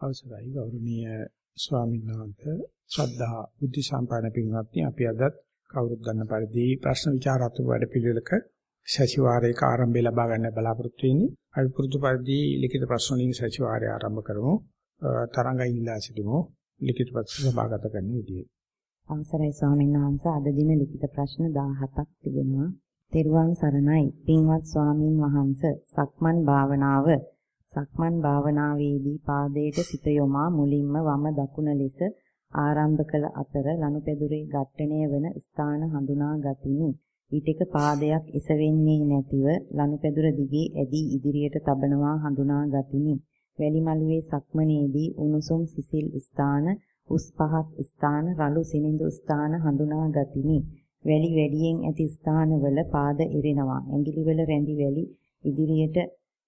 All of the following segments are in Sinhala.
අවසරයි. ගෞරවනීය ස්වාමීන් වහන්සේ ශ්‍රද්ධා බුද්ධ සම්පන්න පින්වත්නි අපි අදත් කවුරුත් ගන්න පරිදි ප්‍රශ්න විචාරාත්මක වැඩ පිළිවෙලක සතිವಾರයක ආරම්භය ලබා ගන්න බලාපොරොත්තු වෙන්නේ. අපි පුරුදු පරිදි ලිඛිත ප්‍රශ්න වලින් සතිವಾರය ආරම්භ කරමු. තරංගයි ඉල්ලා සිටිමු. ලිඛිත ප්‍රශ්න සභාගත කරන විදියට අවසරයි ස්වාමීන් වහන්සේ. අද දින ලිඛිත ප්‍රශ්න 17ක් තිබෙනවා. තෙරුවන් සරණයි. පින්වත් ස්වාමින් වහන්සේ සක්මන් භාවනාව සක්මන් භාවනාවේදී පාදයට සිත යොමා මුලින්ම වම දකුණ ලෙස ආරම්භ කළ අතර ලනුපැදුරේ ඝට්ටණය වන ස්ථාන හඳුනා ගතිමි. ඊටක පාදයක් එසවෙන්නේ නැතිව ලනුපැදුර දිගේ ඇදී ඉදිරියට තබනවා හඳුනා ගතිමි. වැලිමලුවේ සක්මනේදී උණුසුම් සිසිල් ස්ථාන, උස් පහත් ස්ථාන, රළු සිනිඳු ස්ථාන හඳුනා ගතිමි. වැලි වැඩියෙන් ඇති ස්ථානවල පාද එරෙනවා. ඇඟිලිවල රැඳි වැලි ඉදිරියට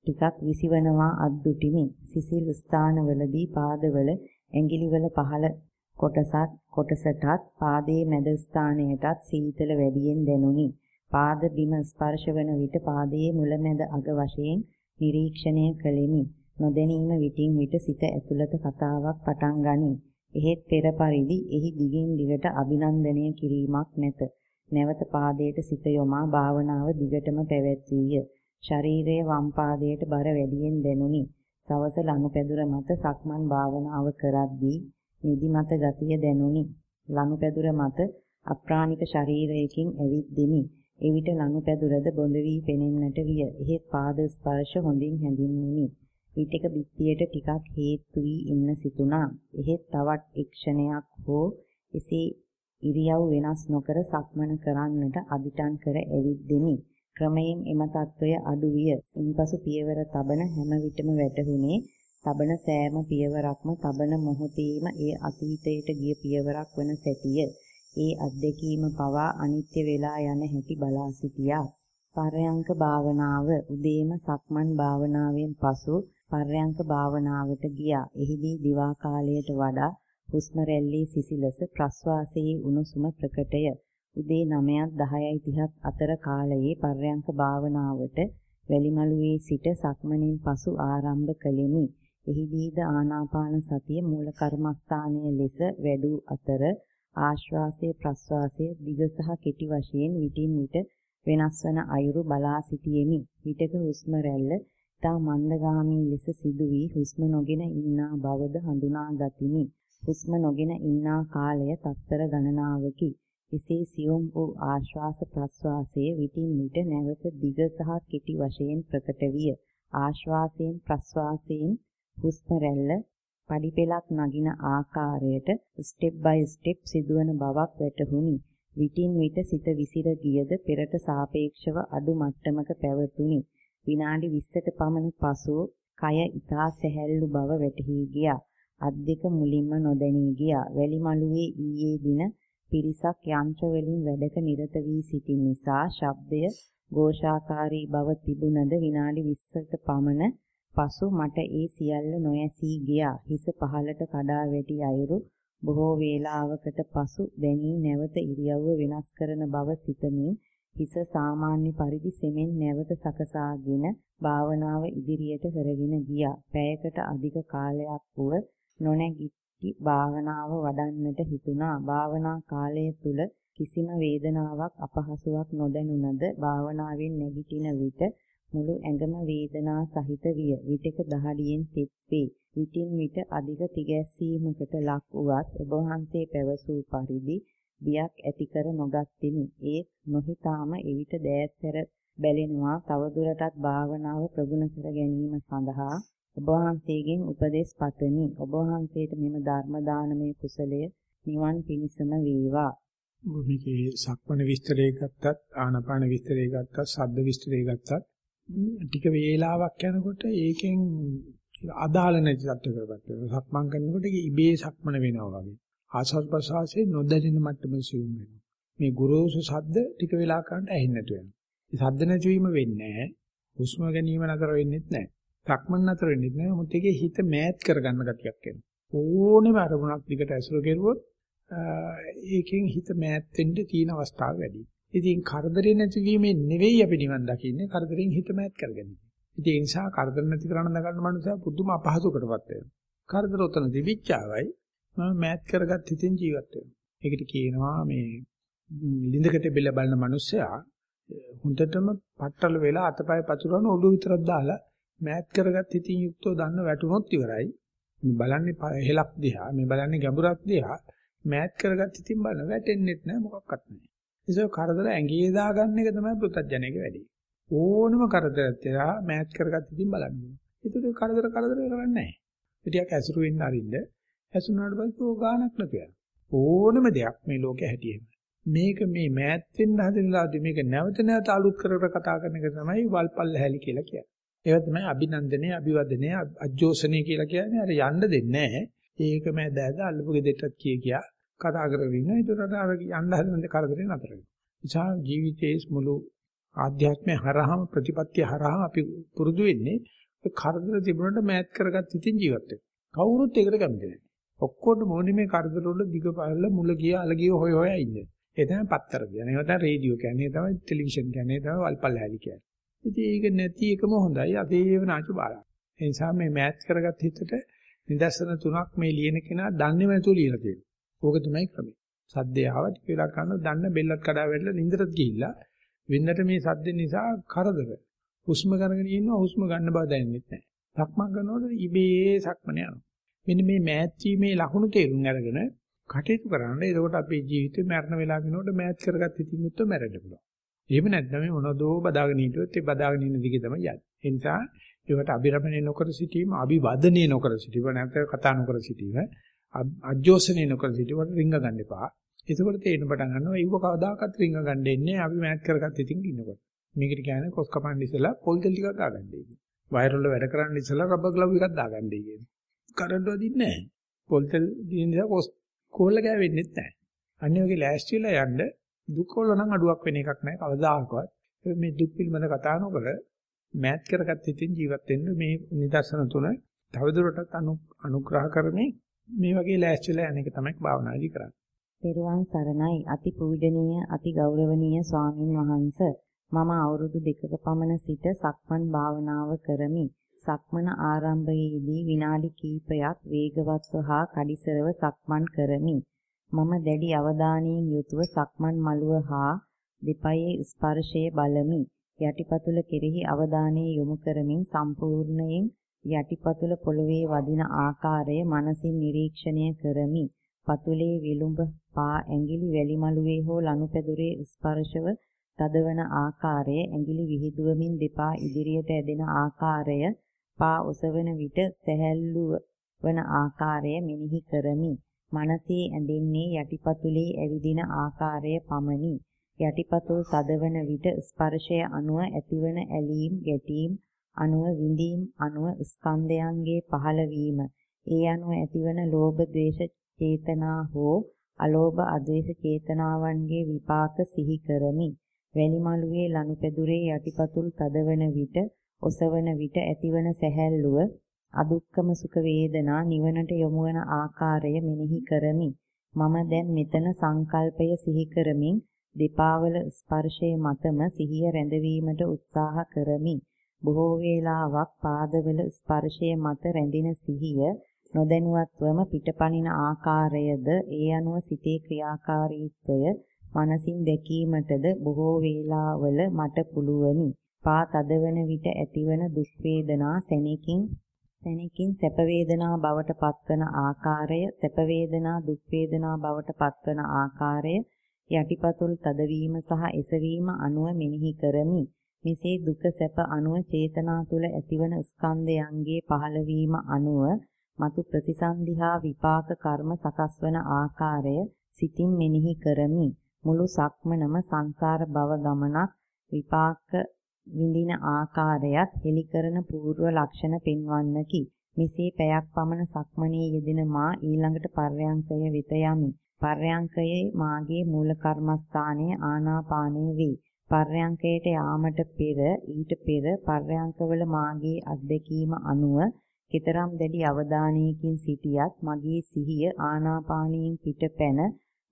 ටිකක් විසිවනවා අද්දුටිමි. සිසිල් ස්ථානවලදී පාදවල ඇඟිලිවල පහළ කොටසත් කොටසටත් පාදයේ මැද ස්ථානයටත් සීතල වැඩියෙන් දැනුනි. පාද බිම ස්පර්ශ වන විට පාදයේ මුලැමැද අග වශයෙන් නිරීක්ෂණය කළෙමි. නොදැනීම විටින් විට සිත ඇතුළත කතාවක් පටන් ගනී. එහෙත් පෙර පරිදි එහි දිගින් දිගට අභිනන්දනය කිරීමක් නැත. නැවත පාදයට සිත යොමා භාවනාව දිගටම පැවැත්විය. ශරීරයේ වම් පාදයට බර වැඩියෙන් දැනුනි. සවස ලනුපැදුර මත සක්මන් භාවනාව කරද්දී නිදිමත ගතිය දැනුනි. ලනුපැදුර මත අප්‍රාණික ශරීරයකින් ඇවිත් දෙමි. එවිට ලනුපැදුරද බොඳ වී පෙනෙන්නට විය. එහෙත් පාද ස්පර්ශ හොඳින් හැඳින්නිමි. විටක බිත්තියට ටිකක් හේතු වී ඉන්න සිතුණා. එහෙත් තවත් එක්ෂණයක් හෝ එසේ ඉරියව් වෙනස් නොකර සක්මන කරන්නට අදිටන් කර ඇවිත් දෙමි. ක්‍රමයෙන් එම తত্ত্বය අඩු විය. ඉන්පසු පියවර තබන හැම විටම වැටහුනේ තබන සෑම පියවරක්ම තබන මොහොතේම ඒ අතීතයට ගිය පියවරක් වන සැටිය. ඒ අත්දැකීම පවා අනිත්‍ය වෙලා යන හැටි බලා සිටියා. පරයන්ක භාවනාව උදේම සක්මන් භාවනාවෙන් පසු පරයන්ක භාවනාවට ගියා. එහිදී දිවා කාලයට වඩා හුස්ම රැල්ලේ සිසිලස ප්‍රස්වාසයේ උණුසුම ප්‍රකටය. උදේ 9ත් 10යි 30ත් අතර කාලයේ පර්යංක භාවනාවට වැලිමලුවේ සිට සක්මණෙන් පසු ආරම්භ කළෙමි. එහිදීද ආනාපාන සතිය මූල කර්මස්ථානයේ ලෙස වැඩූ අතර ආශ්වාසයේ ප්‍රශ්වාසයේ දිග සහ කෙටි වශයෙන් විටින් විට වෙනස් වන අයුරු බලා සිටියෙමි. විටක හුස්ම රැල්ල තා මන්දගාමී ලෙස සිදු වී හුස්ම නොගෙන ඉන්නා බවද හඳුනා ගතිමි. හුස්ම නොගෙන ඉන්නා කාලය තත්තර ගණනාවකි. එසේ සියුම් වූ ආශ්වාස ප්‍රශ්වාසයේ විටින් විට නැවත දිග සහ කෙටි වශයෙන් ප්‍රකට විය. ආශ්වාසයෙන් ප්‍රශ්වාසයෙන් හුස්ම රැල්ල පඩිපෙලක් නගින ආකාරයට ස්ටෙප් බයි ස්ටෙප් සිදුවන බවක් වැටහුණි. විටින් විට සිත විසිර ගියද පෙරට සාපේක්ෂව අඩු මට්ටමක පැවතුණි. විනාඩි 20කට පමණ පසු කය ඊතා සැහැල්ලු බව වැටහි ගියා. අත් දෙක මුලින්ම නොදැනී ගියා. වැලිමලුවේ ඊයේ දින පිරිසක් යන්ත්‍ර වලින් වැඩක නිරත වී සිටින නිසා ශබ්දය ഘോഷාකාරී බව තිබුණද විනාඩි 20කට පමණ පසු මට ඒ සියල්ල නොඇසී ගියා. හිස පහළට කඩා වැටි අයුරු බොහෝ වේලාවකට පසු දැනී නැවත ඉරියව්ව වෙනස් කරන බව සිතමින් හිස සාමාන්‍ය පරිදි සෙමෙන් නැවත සකසාගෙන භාවනාව ඉදිරියට කරගෙන ගියා. පැයකට අධික කාලයක් වුව නොනැගිට භාවනාව වඩන්නට හිතුණා. භාවනා කාලය තුල කිසිම වේදනාවක් අපහසුාවක් නොදැනුණද භාවනාවෙන් නැගිටින විට මුළු ඇඟම වේදනා සහිත විය. විටක දහඩියෙන් තෙත් වේ. විටින් විට අධික තිගැස්සීමකට ලක් වුවත් ඔබ වහන්සේ පැවසූ පරිදි බියක් ඇති කර නොගත්ෙමි. ඒත් නොහිතාම එවිට දෑස්සර බැලෙනවා තවදුරටත් භාවනාව ප්‍රගුණ කර ගැනීම සඳහා ඔබ වහන්සේගෙන් උපදෙස් පතමි. ඔබ වහන්සේට මෙම ධර්ම දානමය කුසලය නිවන් පිණිසම වේවා. මේකේ සක්මණ විස්තරය ගත්තත් ආනාපාන විස්තරය ගත්තත් සද්ද විස්තරය ගත්තත් ටික වේලාවක් යනකොට ඒකෙන් අදාළ නැති තත්ත්වයකටපත් වෙනවා. සක්මන් කරනකොට ඉබේ සක්මන වෙනවා වගේ. ආස්වාද ප්‍රසවාසයේ නොදැනෙන මට්ටම සිවුම් වෙනවා. මේ ගුරුසු සද්ද ටික වෙලා කරන්ට ඇහෙන්නේ නැතු වෙනවා. ඒ සද්ද නැතිවීම වෙන්නේ නැහැ. හුස්ම ගැනීම නතර වෙන්නේත් නැහැ. සක්මන් නතර වෙන්නේත් නැහැ. මොකද ඒකේ හිත මෑත් කරගන්න ගතියක් එනවා. ඕනෙම අරමුණක් දිගට ඇසුරු කෙරුවොත් ඒකෙන් හිත මෑත් වෙන්න තියෙන අවස්ථාව වැඩි. ඉතින් කරදරේ නැතිවීමෙන් නෙවෙයි අපි නිවන් දකින්නේ කරදරෙන් හිත මෑත් කරගන්නේ. ඉතින් ඒ නිසා කරදර නැති කරන්න ගන්න මනුස්සයා පුදුම අපහසුකටපත් වෙනවා. කරදර උතන තිබිච්චාවයි මම මෑත් කරගත් හිතින් ජීවත් වෙනවා. ඒකට කියනවා මේ ලිඳකට බෙල්ල බලන මිනිස්සයා හොඳටම පట్టල වෙලා අතපය පතුරවන ඔළුව විතරක් දාලා මෑත් කරගත් හිතින් යුක්තව දන්න වැටුනොත් ඉවරයි. මේ බලන්නේ හෙලක් දිහා මේ බලන්නේ ගැඹුරක් දිහා මෑත් කරගත් හිතින් බලන වැටෙන්නෙත් නැහැ මොකක්වත් නැහැ. ඒක කරදර ඇඟේ දාගන්න එක තමයි පුත්තජනයේ වැඩි. ඕනම කරදරයක් තියා මෑත් කරගත් හිතින් බලන්න. ඒකට කරදර කරදර කරන්නේ නැහැ. ටිකක් ඇසුරු වෙන්න අරින්න ඇසුනාට පස්සේ ඕ ගානක් නැතු යනවා. ඕනම දෙයක් මේ ලෝකේ හැටියෙම. මේක මේ මෑත් වෙන්න හදනලාදී මේක නැවත නැවත අලුත් කර කර කතා කරන එක තමයි වල්පල් හැලි කියලා කියන්නේ. ඒක තමයි අභිනන්දනය, අභිවදනය, අජෝසනය කියලා කියන්නේ. අර යන්න දෙන්නේ නැහැ. ඒක මෑ දැද අල්ලපු ගෙදරටත් කිය කියා කතා කරගෙන ඉන්නවා. ඒතරට අර යන්න හදන කරදරේ නතර වෙනවා. නිසා ජීවිතයේ මුළු ආධ්‍යාත්මය හරහාම ප්‍රතිපත්තිය හරහා අපි පුරුදු වෙන්නේ කරදර තිබුණාට මෑත් කරගත් ඉතින් ජීවත් වෙනවා. කවුරුත් ඒකට කැමති නැහැ. ඔක්කොටම ඕනේ මේ කරදර වල දිග පහළ මුල ගිය අල ගිය හොය හොය ඉන්නේ. ඒ තමයි පත්තර කියන්නේ. ඒ තමයි රේඩියෝ කියන්නේ. ඒ තමයි ටෙලිවිෂන් කියන්නේ. ඒ තමයි වල්පල් හැලි කියන්නේ. ඉතින් ඒක නැති එකම හොඳයි. අදේව නාචු බාලා. ඒ නිසා මේ මෑත් කරගත් හිතට නිදර්ශන තුනක් මේ ලියන කෙනා දන්නේම නැතුව ලියලා තියෙනවා. ඕක තමයි ක්‍රමය. සද්දේ ආව ටික වෙලා කරන දන්න බෙල්ලත් කඩා වැටලා නින්දටත් ගිහිල්ලා වෙන්නට මේ සද්ද නිසා කරදර. හුස්ම ගන්නගෙන ඉන්නවා හුස්ම ගන්න බව දැනෙන්නේ නැහැ. සක්මන් කරනකොට ඉබේ සක්මන යනවා. මෙන්න මේ මෑත් වීමේ ලකුණු තේරුම් අරගෙන කටයුතු කරන්න. එතකොට අපේ ජීවිතේ මරණ වෙලා වෙනකොට මෑත් කරගත් ඉතින් උත්තර මැරෙන්න පුළුවන්. එහෙම නැත්නම් මේ මොනදෝ බදාගෙන හිටියොත් ඒ බදාගෙන ඉන්න දිගේ තමයි යන්නේ. ඒ නිසා ඒවට අභිරමණය නොකර සිටීම, අභිවදනය නොකර සිටීම, නැත්නම් කතා නොකර සිටීම, අජෝසනය නොකර සිටීම රිංග ගන්න එපා. එතකොට තේරෙන පටන් ගන්නවා ඒව කවදාකවත් රිංග ගන්න දෙන්නේ අපි මෑත් කරගත් ඉතින් ඉන්නකොට. මේකට කියන්නේ කොස් කපන්න ඉස්සලා පොල් තෙල් ටිකක් දාගන්නයි කියන්නේ. වයර් වල වැඩ කරන්න ඉස්සලා රබර් ග්ලව් එකක් දාගන්නයි කියන්නේ. කරන්ට් වදින්නේ නැහැ. පොල් තෙල් දින නිසා කොස් කෝල්ල ගෑවෙන්නේ නැහැ. අනිත් වගේ ලෑස්ති වෙලා යන්න දුක වල නම් අඩුවක් වෙන එකක් නැහැ කවදාකවත්. මේ දුක් පිළිබඳ කතා නොකර මෑත් කරගත් ඉතින් ජීවත් වෙන්න මේ නිදර්ශන තුන තවදුරටත් අනුග්‍රහ කරමින් මේ වගේ ලෑස්තිලා යන එක තමයි භාවනාදී කරන්නේ. පෙරුවන් සරණයි අති පූජනීය අති ගෞරවනීය ස්වාමින් වහන්සේ මම අවුරුදු දෙකක පමණ සිට සක්මන් භාවනාව කරමි. සක්මන ආරම්භයේදී විනාඩි කිහිපයක් වේගවත්ව හා කඩිසරව සක්මන් කරමි. මම දැඩි අවධානයෙන් යුතුව සක්මන් මළුව හා දෙපයේ ස්පර්ශයේ බලමි. යටිපතුල කෙරෙහි අවධානය යොමු කරමින් සම්පූර්ණයෙන් යටිපතුල පොළවේ වදින ආකාරය මනසින් නිරීක්ෂණය කරමි. පතුලේ විලුඹ පා ඇඟිලි වැලි මළුවේ හෝ ලනුපැදුරේ ස්පර්ශව තදවන ආකාරය ඇඟිලි විහිදුවමින් දෙපා ඉදිරියට ඇදෙන ආකාරය පා ඔසවන විට සැහැල්ලු වන ආකාරය මෙනෙහි කරමි. මනසේ ඇඳෙන්නේ යටිපතුලේ ඇවිදින ආකාරය පමණි. යටිපතුල් තදවන විට ස්පර්ශය අනුව ඇතිවන ඇලීම් ගැටීම් අනුව විඳීම් අනුව ස්කන්ධයන්ගේ පහළවීම ඒ අනුව ඇතිවන ලෝභ ද්වේෂ චේතනා හෝ අලෝභ අද්වේෂ චේතනාවන්ගේ විපාක සිහි කරමි. වැලිමලුවේ ලනුපැදුරේ යටිපතුල් තදවන විට ඔසවන විට ඇතිවන සැහැල්ලුව අදුක්කම සුඛ වේදනා නිවනට යොමු වන ආකාරය මෙනෙහි කරමි. මම දැන් මෙතන සංකල්පය සිහි කරමින් දෙපාවල ස්පර්ශයේ මතම සිහිය රැඳවීමට උත්සාහ කරමි. බොහෝ වේලාවක් පාදවල ස්පර්ශයේ මත රැඳින සිහිය නොදැනුවත්වම පිටපනින ආකාරයද ඒ අනුව සිතේ ක්‍රියාකාරීත්වය මනසින් දැකීමටද බොහෝ වේලාවල මට පුළුවනි. පා තදවන විට ඇතිවන දුක් වේදනා සැනකින් සැනකින් සැප වේදනා බවට පත්වන ආකාරය සැප වේදනා දුක් වේදනා බවට පත්වන ආකාරය යටිපතුල් තදවීම සහ එසවීම අනුව මෙනෙහි කරමි. මෙසේ දුක සැප අනුව චේතනා තුල ඇතිවන ස්කන්ධයන්ගේ පහළවීම අනුව මතු ප්‍රතිසන්දිහා විපාක කර්ම සකස් වන ආකාරය සිතින් මෙනෙහි කරමි. මුළු සක්මනම සංසාර භව ගමනක් විපාක විඳින ආකාරයත් හෙලි කරන పూర్ව ලක්ෂණ පෙන්වන්නකි. මෙසේ පැයක් පමණ සක්මනේ යෙදෙන මා ඊළඟට පර්යංකය වෙත යමි. පර්යංකයේ මාගේ මූල කර්මස්ථානයේ ආනාපානය වේ. පර්යංකයට යාමට පෙර ඊට පෙර පර්යංකවල මාගේ අත්දැකීම අනුව කතරම් දැඩි අවධානයකින් සිටියත් මගේ සිහිය ආනාපානයෙන් පිට පැන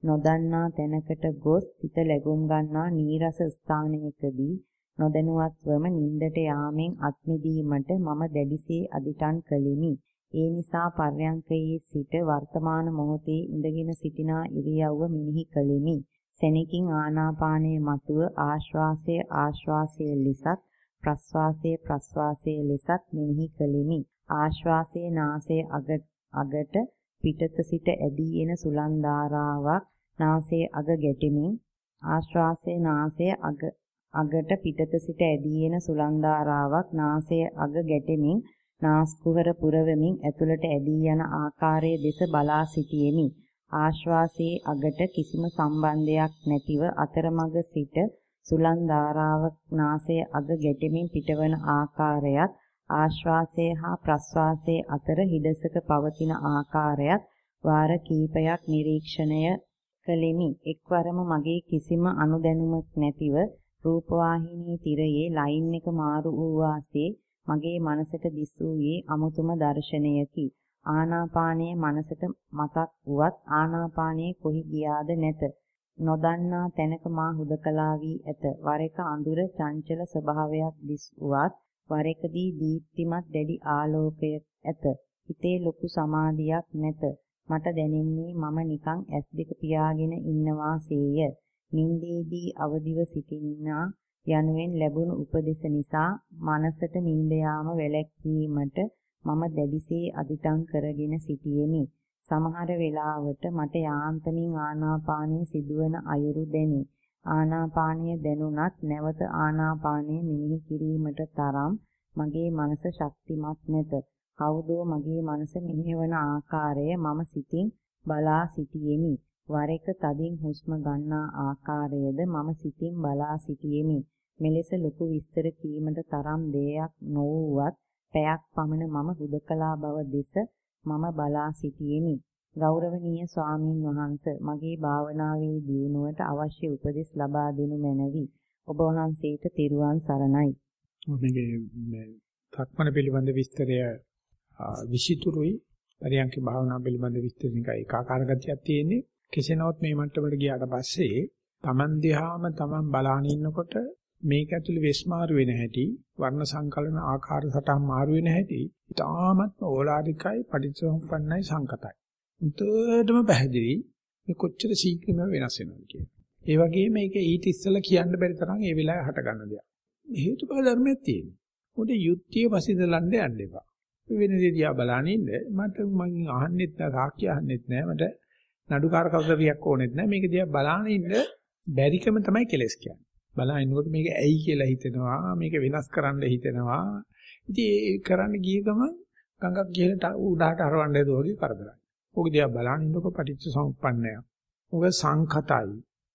නොදන්නා තැනකට ගොස් සිත ලැබුම් ගන්නා නීරස ස්ථානයකදී නොදැනුවත්වම නින්දට යාමෙන් අත්මිදීමට මම දැඩිසේ අදිටන් කළෙමි. ඒ නිසා පර්යංකයේ සිට වර්තමාන මොහොතේ ඉඳගෙන සිටිනා ඉරියව්ව මෙනෙහි කළෙමි. සෙනකින් ආනාපානයේ මතුව ආශ්වාසයේ ආශ්වාසයේ ලෙසත් ප්‍රශ්වාසයේ ප්‍රශ්වාසයේ ලෙසත් මෙනෙහි කළෙමි. ආශ්වාසයේ නාසයේ අගට පිටත සිට ඇදී එන සුලන් ධාරාවක් නාසයේ අග ගැටෙමින් ආශ්වාසයේ නාසයේ අග අගට පිටත සිට ඇදී එන සුලන් ධාරාවක් නාසයේ අග ගැටෙමින් නාස්කුහර පුරවමින් ඇතුළට ඇදී යන ආකාරයේ දෙස බලා සිටියෙමි. ආශ්වාසයේ අගට කිසිම සම්බන්ධයක් නැතිව අතරමඟ සිට සුලන් ධාරාවක් නාසයේ අග ගැටෙමින් පිටවන ආකාරයත් ආශ්වාසයේ හා ප්‍රශ්වාසයේ අතර හිඩසක පවතින ආකාරයත් වාර කිහිපයක් නිරීක්ෂණය කළෙමි. එක්වරම මගේ කිසිම අනුදැනුමක් නැතිව රූපවාහිනී තිරයේ ලයින් එක මාරු වූ වාසේ මගේ මනසට දිස් වූයේ අමුතුම දර්ශනයකි. ආනාපානයේ මනසට මතක් වුවත් ආනාපානයේ කොහි ගියාද නැත. නොදන්නා තැනක මා හුදකලා වී ඇත. වර එක අඳුර චංචල ස්වභාවයක් දිස් වුවත් වර එකදී දීප්තිමත් දැඩි ආලෝකයක් ඇත. හිතේ ලොකු සමාධියක් නැත. මට දැනෙන්නේ මම නිකන් ඇස් දෙක පියාගෙන ඉන්නවාසේය. නින්දේදී අවදිව සිටින්නා යනුවෙන් ලැබුණු උපදෙස නිසා මනසට නින්ද යාම වැළැක්වීමට මම දැඩිසේ අදිටන් කරගෙන සිටියෙමි. සමහර වෙලාවට මට යාන්තමින් ආනාපානයේ සිදුවන අයුරු දැනේ. ආනාපානීය දැනුණත් නැවත ආනාපානයේ මෙනෙහි කිරීමට තරම් මගේ මනස ශක්තිමත් නැත. කවුදෝ මගේ මනස මෙහෙවන ආකාරය මම සිතින් බලා සිටියෙමි. වර එක තදින් හුස්ම ගන්නා ආකාරයද මම සිතින් බලා සිටියෙමි. මෙලෙස ලොකු විස්තර කීමට තරම් දෙයක් නොවුවත් පැයක් පමණ මම හුදකලා බව දෙස මම බලා සිටියෙමි. ගෞරවනීය ස්වාමින් වහන්සේ මගේ භාවනාවේ දියුණුවට අවශ්‍ය උපදෙස් ලබා දෙනු මැනවි. ඔබ වහන්සේට තෙරුවන් සරණයි. මේකේ සක්මන පිළිබඳ විස්තරය විසිතුරුයි පරියන්ක භාවනා පිළිබඳ විස්තර නිකන් ඒකාකාර ගතියක් තියෙන්නේ. කෙසේ නමුත් මේ මට්ටමට ගියාට පස්සේ Taman දිහාම Taman බලාගෙන ඉන්නකොට මේක ඇතුලේ වෙස්මාරු වෙන හැටි වර්ණ සංකලන ආකාර සටහන් මාරු වෙන හැටි ඉතාමත්ම ඕලාරිකයි පටිච්චසමුප්පන්නයි සංකතයි. උන්ටම පැහැදිලි මේ කොච්චර ශීඝ්‍රම වෙනස් වෙනවද කියලා. ඒ වගේම මේක ඊට ඉස්සෙල්ලා කියන්න බැරි තරම් ඒ වෙලාවේ හට ගන්න දෙයක්. හේතුඵල ධර්මයක් තියෙනවා. මොකද යුක්තිය පසිදලන්න යන්න එපා. වෙන දේ දිහා බලන ඉන්න මට මං අහන්නෙත් නැහැ සාක්ෂි අහන්නෙත් නැහැ මට නඩුකාර කවුරුරියක් ඕනෙත් නැහැ මේක දිහා බලන ඉන්න බැරිකම තමයි කෙලස් කියන්නේ. බලනකොට මේක ඇයි කියලා හිතෙනවා මේක වෙනස් කරන්න හිතෙනවා ඉතින් ඒ කරන්න ගිය ගමන් ගඟක් ගිහලා උඩහට හරවන්න හදුවා වගේ කරදරයි. ඕක දිහා බලන ඉන්නකො පටිච්ච සමුප්පන්නය. ඕක සංඛතයි.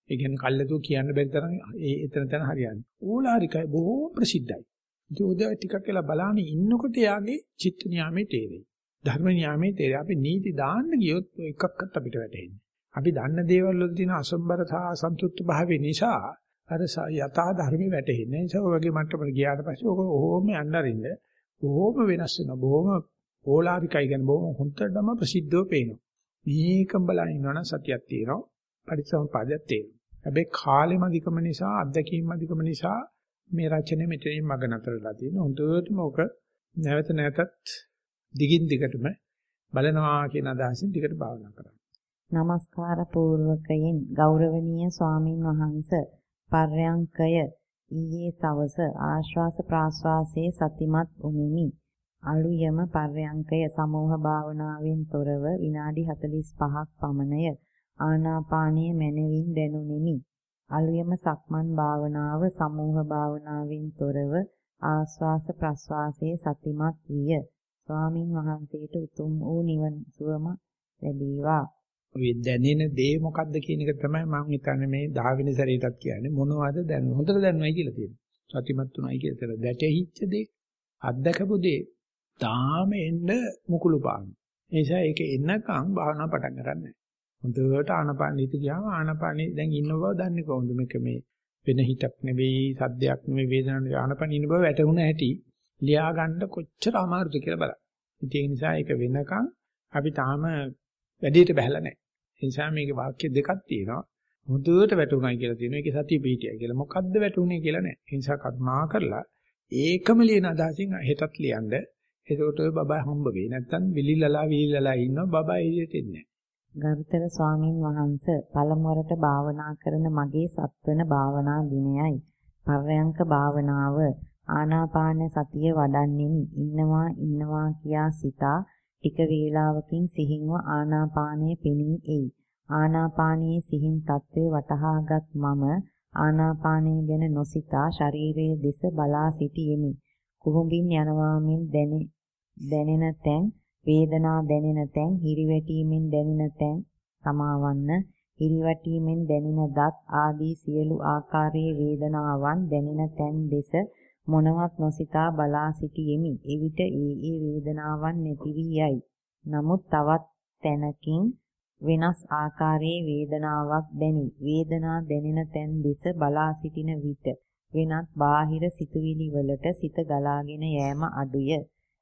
ඒ කියන්නේ කල්ලාතු කියන්න බැරි තරම් ඒ එතන තැන හරියන්නේ. ඕලාරිකයි බොහෝ ප්‍රසිද්ධයි. ඉතින් උදේ ටිකක් කියලා බලන ඉන්නකොට යාගේ චිත්ත නියාමේ තේරෙයි. ධර්ම නියාමේ තේරෙයි. අපි නීති දාන්න ගියොත් එකක්වත් අපිට වැටහෙන්නේ. අපි දන්න දේවල් වල තියෙන අසම්බර සහ අසන්තුෂ්ත භාවය නිසා අර යථා ධර්මෙ වැටෙන්නේ. ඒ නිසා ඔය වගේ මට්ටමකට ගියාට පස්සේ ඔක ඕම යන්න අරින්න බොහොම වෙනස් වෙනවා. බොහොම ඕලාරිකයි කියන්නේ බොහොම හොඳටම ප්‍රසිද්ධව පේනවා. මේකම බලන ඉන්නවනම් සතියක් තියෙනවා. පරිසම්පාදයක් තියෙනවා. හැබැයි කාලෙම අධිකම නිසා අත්දැකීම් අධිකම නිසා මේ රචනය මෙතනින් මග නතරලා තියෙනවා. හොඳටම ඔක නැවත නැවතත් දිගින් දිගටම බලනවා කියන අදහසින් දිගට භාවනා කරන්න. নমස්කාර පූර්වකයෙන් ගෞරවනීය ස්වාමින් වහන්සේ පර්යංකය ඊයේ සවස ආශ්වාස ප්‍රාශ්වාසයේ සතිමත් උනිමි. අලුයම පර්යංකය සමෝහ භාවනාවෙන් තොරව විනාඩි 45ක් පමණය. ආනාපානීය මනවින් දැනුනිමි. අලුයම සක්මන් භාවනාව සමෝහ භාවනාවෙන් තොරව ආශ්වාස ප්‍රශ්වාසයේ සතිමත් විය. ස්වාමින් වහන්සේට උතුම් වූ නිවන් සුවම ලැබේවා. ඔය දැනෙන දේ මොකද්ද කියන එක තමයි මම හිතන්නේ මේ 10 වෙනි සැරේටත් කියන්නේ මොනවද දැන් හොඳට දැනනවයි කියලා තියෙනවා. සතිමත් උනායි කියලා තේර දැටෙහිච්ච දේ අත්දකපු දේ තාම එන්න මුකුළු පාන. ඒ නිසා ඒක එන්නකම් භාවනා පටන් ගන්නෑ. හොඳට ආනපාන හිත ගියාම ආනපානේ දැන් ඉන්න බව දන්නේ කොහොමද මේක මේ වෙන හිතක් නෙවෙයි සද්දයක් නෙවෙයි වේදනාවක් ආනපාන ඉන්න බව වැටුණ හැටි ලියා ගන්න කොච්චර අමාරුද කියලා බලන්න. ඒ නිසා ඒක වෙනකම් අපි තාම වැඩේට බහැලා නැහැ. ඒ නිසා මේකේ වාක්‍ය දෙකක් තියෙනවා. හොඳට වැටුණයි කියලා තියෙනවා. ඒකේ සතිය පිහිටියයි කියලා. මොකද්ද වැටුනේ කියලා නැහැ. ඒ නිසා කරුණා කරලා ඒකම ලියන අදහසින් හෙටත් ලියන්න. එතකොට ඔය බබා හම්බ වෙයි. නැත්තම් විලිලලා විලිලලා ඉන්නවා බබා එළියට එන්නේ ගරුතර ස්වාමින් වහන්ස පළමුවරට භාවනා කරන මගේ සත්වන භාවනා දිනයයි. පර්යංක භාවනාව ආනාපාන සතිය වඩන්නෙමි. ඉන්නවා ඉන්නවා කියා සිතා ටික වේලාවකින් සිහින්ව ආනාපානයේ පෙනී එයි. ආනාපානයේ සිහින් තත්ත්වේ වටහාගත් මම ආනාපානය ගැන නොසිතා ශරීරයේ දෙස බලා සිටියෙමි. කුහුඹින් යනවා මෙන් දැනෙන තැන් වේදනා දැනෙන තැන් හිරිවැටීමෙන් දැනෙන තැන් සමාවන්න හිරිවැටීමෙන් දැනෙන දත් ආදී සියලු ආකාරයේ වේදනාවන් දැනෙන තැන් දෙස මොනවත් නොසිතා බලා සිටියෙමි. එවිට ඒ ඒ වේදනාවන් නැති වී යයි. නමුත් තවත් තැනකින් වෙනස් ආකාරයේ වේදනාවක් දැනි. වේදනා දැනෙන තැන් දෙස බලා සිටින විට වෙනත් බාහිර සිතුවිලි වලට සිත ගලාගෙන යෑම අඩුය.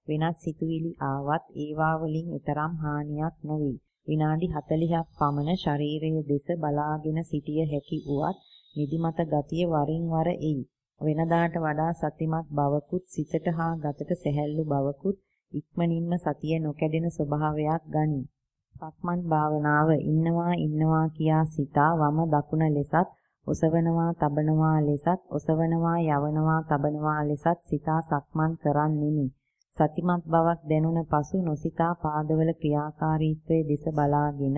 වෙනත් සිතුවිලි ආවත් ඒවා වලින් ඊතරම් හානියක් නොවේ. විනාඩි 40ක් පමණ ශරීරයේ දෙස බලාගෙන සිටිය හැකි වුවත් නිදිමත ගතිය වරින් වර එයි. වෙනදාට වඩා සතිමත් බවකුත් සිතට හා ගතට සැහැල්ලු බවකුත් ඉක්මනින්ම සතිය නොකැඩෙන ස්වභාවයක් ගනී. සක්මන් භාවනාව ඉන්නවා ඉන්නවා කියා සිතා වම දකුණ ලෙසත් ඔසවනවා තබනවා ලෙසත් ඔසවනවා යවනවා තබනවා ලෙසත් සිතා සක්මන් කරන්නෙමි. සතිමත් බවක් දැනුණ පසු නොසිතා පාදවල ක්‍රියාකාරීත්වයේ දෙස බලාගෙන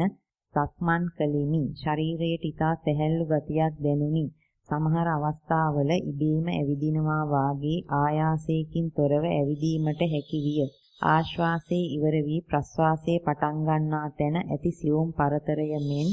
සක්මන් කළෙමි. ශරීරයට ඊතා සැහැල්ලු ගතියක් දැනුනි. සමහර අවස්ථාවල ඉබේම ඇවිදිනවා වාගේ ආයාසයෙන් තොරව ඇවිදීමට හැකි විය. ආශ්වාසයේ ඉවර වී ප්‍රශ්වාසයේ පටන් ගන්නා තැන ඇති සියුම් පරතරය මෙන්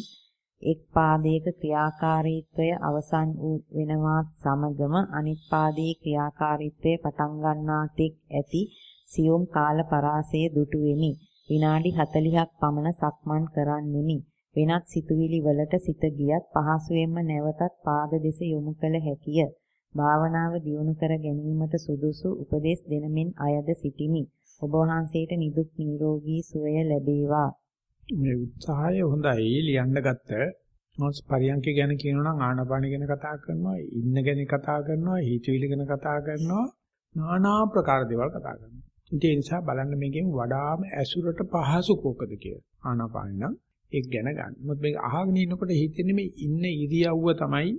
එක් පාදයක ක්‍රියාකාරීත්වය අවසන් වූ වෙනවත් සමගම අනිත් පාදයේ ක්‍රියාකාරීත්වය පටන් ගන්නා තෙක් ඇති සියුම් කාල පරාසයේ දුටු වෙමි. විනාඩි 40ක් පමණ සක්මන් කරන්නෙමි. වෙනත් සිතුවිලි වලට සිත ගියත් පහසුවෙන්ම නැවතත් පාද දෙස යොමු කළ හැකිය. භාවනාව දියුණු කර ගැනීමට සුදුසු උපදෙස් දෙනමින් අයද සිටිමි. ඔබ වහන්සේට නිදුක් නිරෝගී සුවය ලැබේවා. මේ උත්සාහය හොඳයි ලියන්න ගත්ත. මොස් පරියන්ක ගැන කියනවා නම් ආනපාන ගැන කතා කරනවා, ඉන්න ගැන කතා කරනවා, හිතවිලි ගැන කතා කරනවා, নানা ප්‍රකාර දේවල් කතා කරනවා. ඒ නිසා බලන්න මේකෙන් වඩාම ඇසුරට පහසු කෝකද කියලා. ආනාපාන නම් ඒක ගැන ගන්න. මොකද මේක අහගෙන ඉන්නකොට හිතෙන්නේ මේ ඉන්න ඉරියව්ව තමයි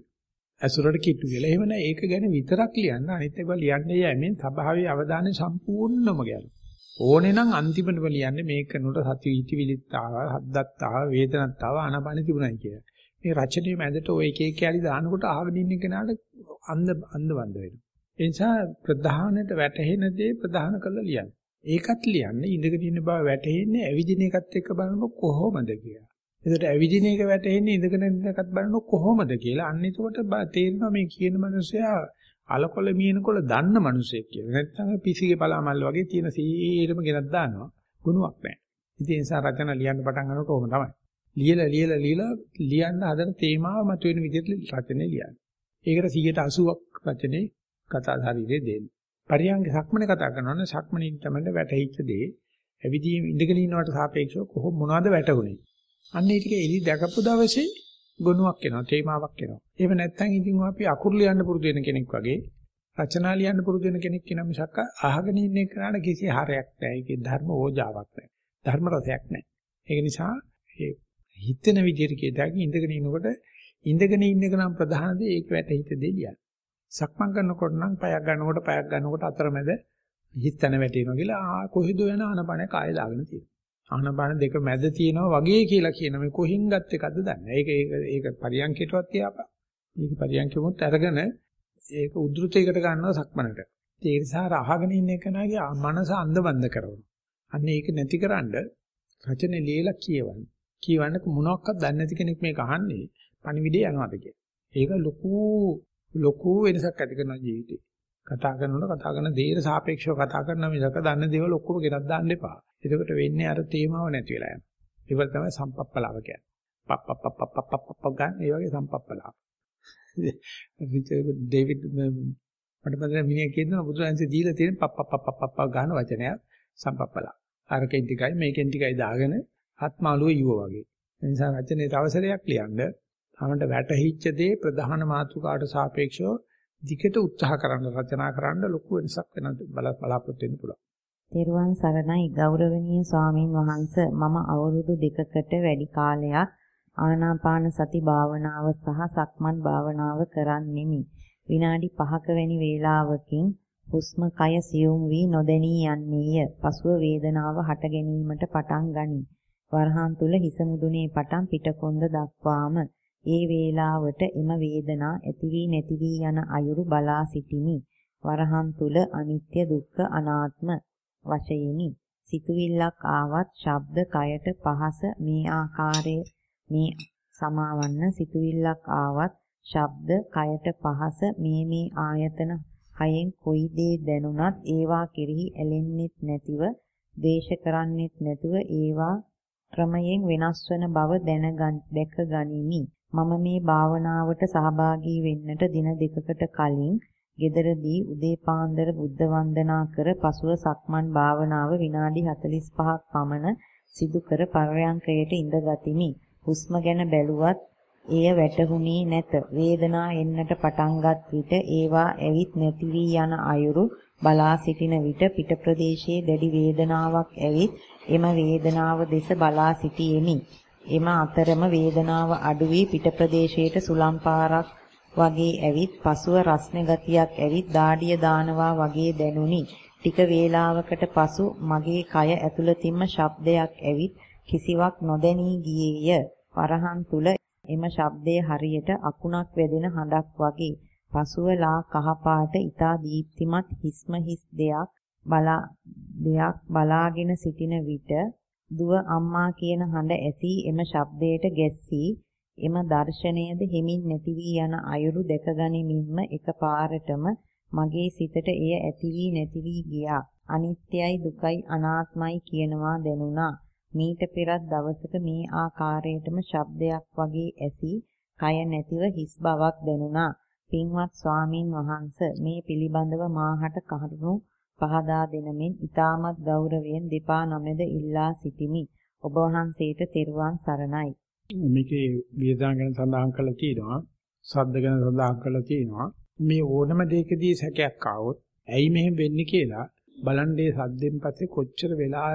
ඇසුරට කිට්ටු කියලා. එහෙම නැහැ ඒක ගැන විතරක් ලියන්න. අනිත් ඒවා ලියන්න යෑමෙන් සබාවේ අවධානය සම්පූර්ණම ගැලවෙනවා. ඕනේ නම් අන්තිමටම ලියන්නේ මේක කරනකොට සති විචිවිලිත් ආවා, හද්දත් ආවා, වේදනත් ආවා, ආනාපාන තිබුණයි කියලා. මේ රචනයේ මැදට ඔය එක එක කැලි දානකොට අහගෙන ඉන්න කෙනාට අන්ධ අන්ධ වන්ද වෙනවා. ඒ නිසා ප්‍රධානට වැටහෙන දේ ප්‍රධාන කරලා ලියන්න. ඒකත් ලියන්න ඉඳගෙන ඉන්න බව වැටහෙන්නේ ඇවිදින එකත් එක්ක බලනකොට කොහොමද කියලා. එතකොට ඇවිදින එක වැටහෙන්නේ ඉඳගෙන ඉන්න එකත් බලනකොට කොහොමද කියලා. අන්න එතකොට තේරෙනවා මේ කියන මනුස්සයා අලකොල මියනකොල දන්න මනුස්සයෙක් කියලා. නැත්නම් පිසිගේ පලාමල් වගේ තියෙන සීරම ගෙනත් දානවා. ගුණයක් නැහැ. ඉතින් ඒ නිසා රචන ලියන්න පටන් ගන්නකොට කොහොම තමයි. ලියලා ලියලා ලියලා ලියන්න හදන තේමාව මතුවෙන විදිහට රචනය ලියන්න. ඒකට 180ක් රචනයේ කතා ශරීරයේ දෙන්න. පරියංග සක්මනේ කතා කරනවනේ සක්මනේ තමයි වැටහිච්ච දේ. ඇවිදීම ඉඳගෙන ඉන්නවට සාපේක්ෂව කොහොම මොනවද වැටුනේ. අන්න ඒ ටික එලි දැකපු දවසේ ගුණයක් එනවා, තේමාවක් එනවා. එහෙම නැත්නම් ඉතින් අපි අකුරු ලියන්න පුරුදු වෙන කෙනෙක් වගේ රචනා ලියන්න පුරුදු වෙන කෙනෙක් කියන මිසක් අහගෙන ඉන්න එකට කිසි හරයක් නැහැ. ඒකේ ධර්ම ඕජාවක් නැහැ. ධර්ම රසයක් නැහැ. ඒක නිසා ඒ හිතෙන විදිහට කියදාගෙන ඉඳගෙන ඉනකොට ඉඳගෙන ඉන්න එක නම් ප්‍රධාන දේ ඒක වැටහිත දෙලියක්. සක්මන් කරනකොට නම් පයක් ගන්නකොට පයක් ගන්නකොට අතරමැද හිස්තන වැටෙනවා කියලා ආ කොහෙද යන ආනපන කාය දාගෙන තියෙනවා. ආනපන දෙක මැද තියෙනවා වගේ කියලා කියන මේ කොහින් ගත් එකද දන්නේ. ඒක ඒක ඒක පරියන්කේටවත් තියාපා. මේක පරියන්කෙමුත් අරගෙන ඒක උද්ෘතයකට ගන්නවා සක්මනට. ඒ නිසා අහගෙන ඉන්න එකනාගේ මනස අන්ධබන්ද කරනවා. අන්න ඒක නැතිකරන්න රචනේ ලියලා කියවන්න. කියවන්න මොනවාක්වත් දන්නේ නැති කෙනෙක් මේක අහන්නේ පණිවිඩේ යනවාද කියලා. ඒක ලොකු ලොකු වෙනසක් ඇති කරන ජීවිතේ. කතා කරනකොට කතා කරන දේට සාපේක්ෂව කතා කරන මිසක දන්න දේවල් ඔක්කොම ගෙනත් දාන්න එපා. එතකොට වෙන්නේ අර තේමාව නැති වෙලා යනවා. ඒක තමයි සම්පප්පලාව කියන්නේ. පප් පප් පප් පප් පප් පප් ගන්න ඒ වගේ සම්පප්පලාව. ඩේවිඩ් මට මතක මිනිහා කියනවා බුදුරජාන්සේ දීලා තියෙන පප් පප් පප් පප් ගන්න වචනයක් සම්පප්පලාව. අරකින් ටිකයි මේකෙන් ටිකයි දාගෙන ආත්මාලුව යුව වගේ. ඒ නිසා රචනයේ තවසරයක් ලියන්න තමන්ට වැටහිච්ච දේ ප්‍රධාන මාතෘකාවට සාපේක්ෂව දිගට උත්සාහ කරන්න රචනා කරන්න ලොකු වෙනසක් වෙන බලාපොරොත්තු වෙන්න පුළුවන්. තෙරුවන් සරණයි ගෞරවනීය ස්වාමින් වහන්ස මම අවුරුදු දෙකකට වැඩි කාලයක් ආනාපාන සති භාවනාව සහ සක්මන් භාවනාව කරන්නෙමි. විනාඩි 5ක වැනි වේලාවකින් හුස්ම කය සියුම් වී නොදැනී යන්නේය. පසුව වේදනාව හට ගැනීමට පටන් ගනී. වරහන් තුල හිස මුදුනේ පටන් පිටකොන්ද දක්වාම ඒ වේලාවට එම වේදනා ඇති වී නැති වී යන අයුරු බලා සිටිමි. වරහන් තුල අනිත්‍ය දුක්ඛ අනාත්ම වශයෙන්ි. සිතුවිල්ලක් ආවත් ශබ්ද කයට පහස මේ ආකාරයේ මේ සමාවන්න සිතුවිල්ලක් ආවත් ශබ්ද කයට පහස මේ මේ ආයතන හයෙන් කොයි දේ දැනුණත් ඒවා කෙරෙහි ඇලෙන්නෙත් නැතිව ද්වේෂ කරන්නෙත් නැතුව ඒවා ක්‍රමයෙන් වෙනස් වන බව දැනගන් දැක ගනිමි මම මේ භාවනාවට සහභාගී වෙන්නට දින දෙකකට කලින් ගෙදරදී උදේ පාන්දර බුද්ධ වන්දනා කර පසුව සක්මන් භාවනාව විනාඩි 45ක් පමණ සිදු කර පරයන්කයට ඉඳගතිමි හුස්ම ගැන බැලුවත් එය වැටහුණේ නැත. වේදනා එන්නට පටන්ගත් විට ඒවා ඇවිත් නැති වී යන අයුරු බලා සිටින විට පිට ප්‍රදේශයේ දැඩි වේදනාවක් ඇවිත් එම වේදනාව දෙස බලා සිටියෙමි. එම අතරම වේදනාව අඩු වී පිට ප්‍රදේශයට සුලම් පාරක් වගේ ඇවිත් පසුව රස්නේ ගතියක් ඇවිත් දාඩිය දානවා වගේ දැනුනි. ටික වේලාවකට පසු මගේ කය ඇතුළතින්ම ශබ්දයක් ඇවිත් කිසිවක් නොදැනී ගියේය. වරහන් තුල එම ශබ්දයේ හරියට අකුණක් වැදෙන හඬක් වගේ. පසුව ලා කහපාට ඊතා දීප්තිමත් හිස්ම හිස් දෙයක් බලා දෙයක් බලාගෙන සිටින විට දුව අම්මා කියන හඬ ඇසී එම ශබ්දයට ගැස්සී එම දර්ශනයද හිමින් නැති වී යන අයුරු දැක ගනිමින්ම එකපාරටම මගේ සිතට එය ඇති වී නැති වී ගියා. අනිත්‍යයි දුකයි අනාත්මයි කියනවා දැනුණා. මීට පෙරත් දවසක මේ ආකාරයටම ශබ්දයක් වගේ ඇසී කය නැතිව හිස් බවක් දැනුණා. පින්වත් ස්වාමින් වහන්ස මේ පිළිබඳව මාහට කරුණු පහදා දෙනමින් ඊටමත් ගෞරවයෙන් දෙපා නමෙද ඉල්ලා සිටිමි. ඔබ වහන්සේට තෙරුවන් සරණයි. මේකේ වියදම් ගැන සඳහන් කරලා තියෙනවා. ශබ්ද ගැන සඳහන් කරලා තියෙනවා. මේ ඕනම දෙයකදී සැකයක් ආවොත් ඇයි මෙහෙම වෙන්නේ කියලා බලන්නේ සද්දෙන් පස්සේ කොච්චර වෙලා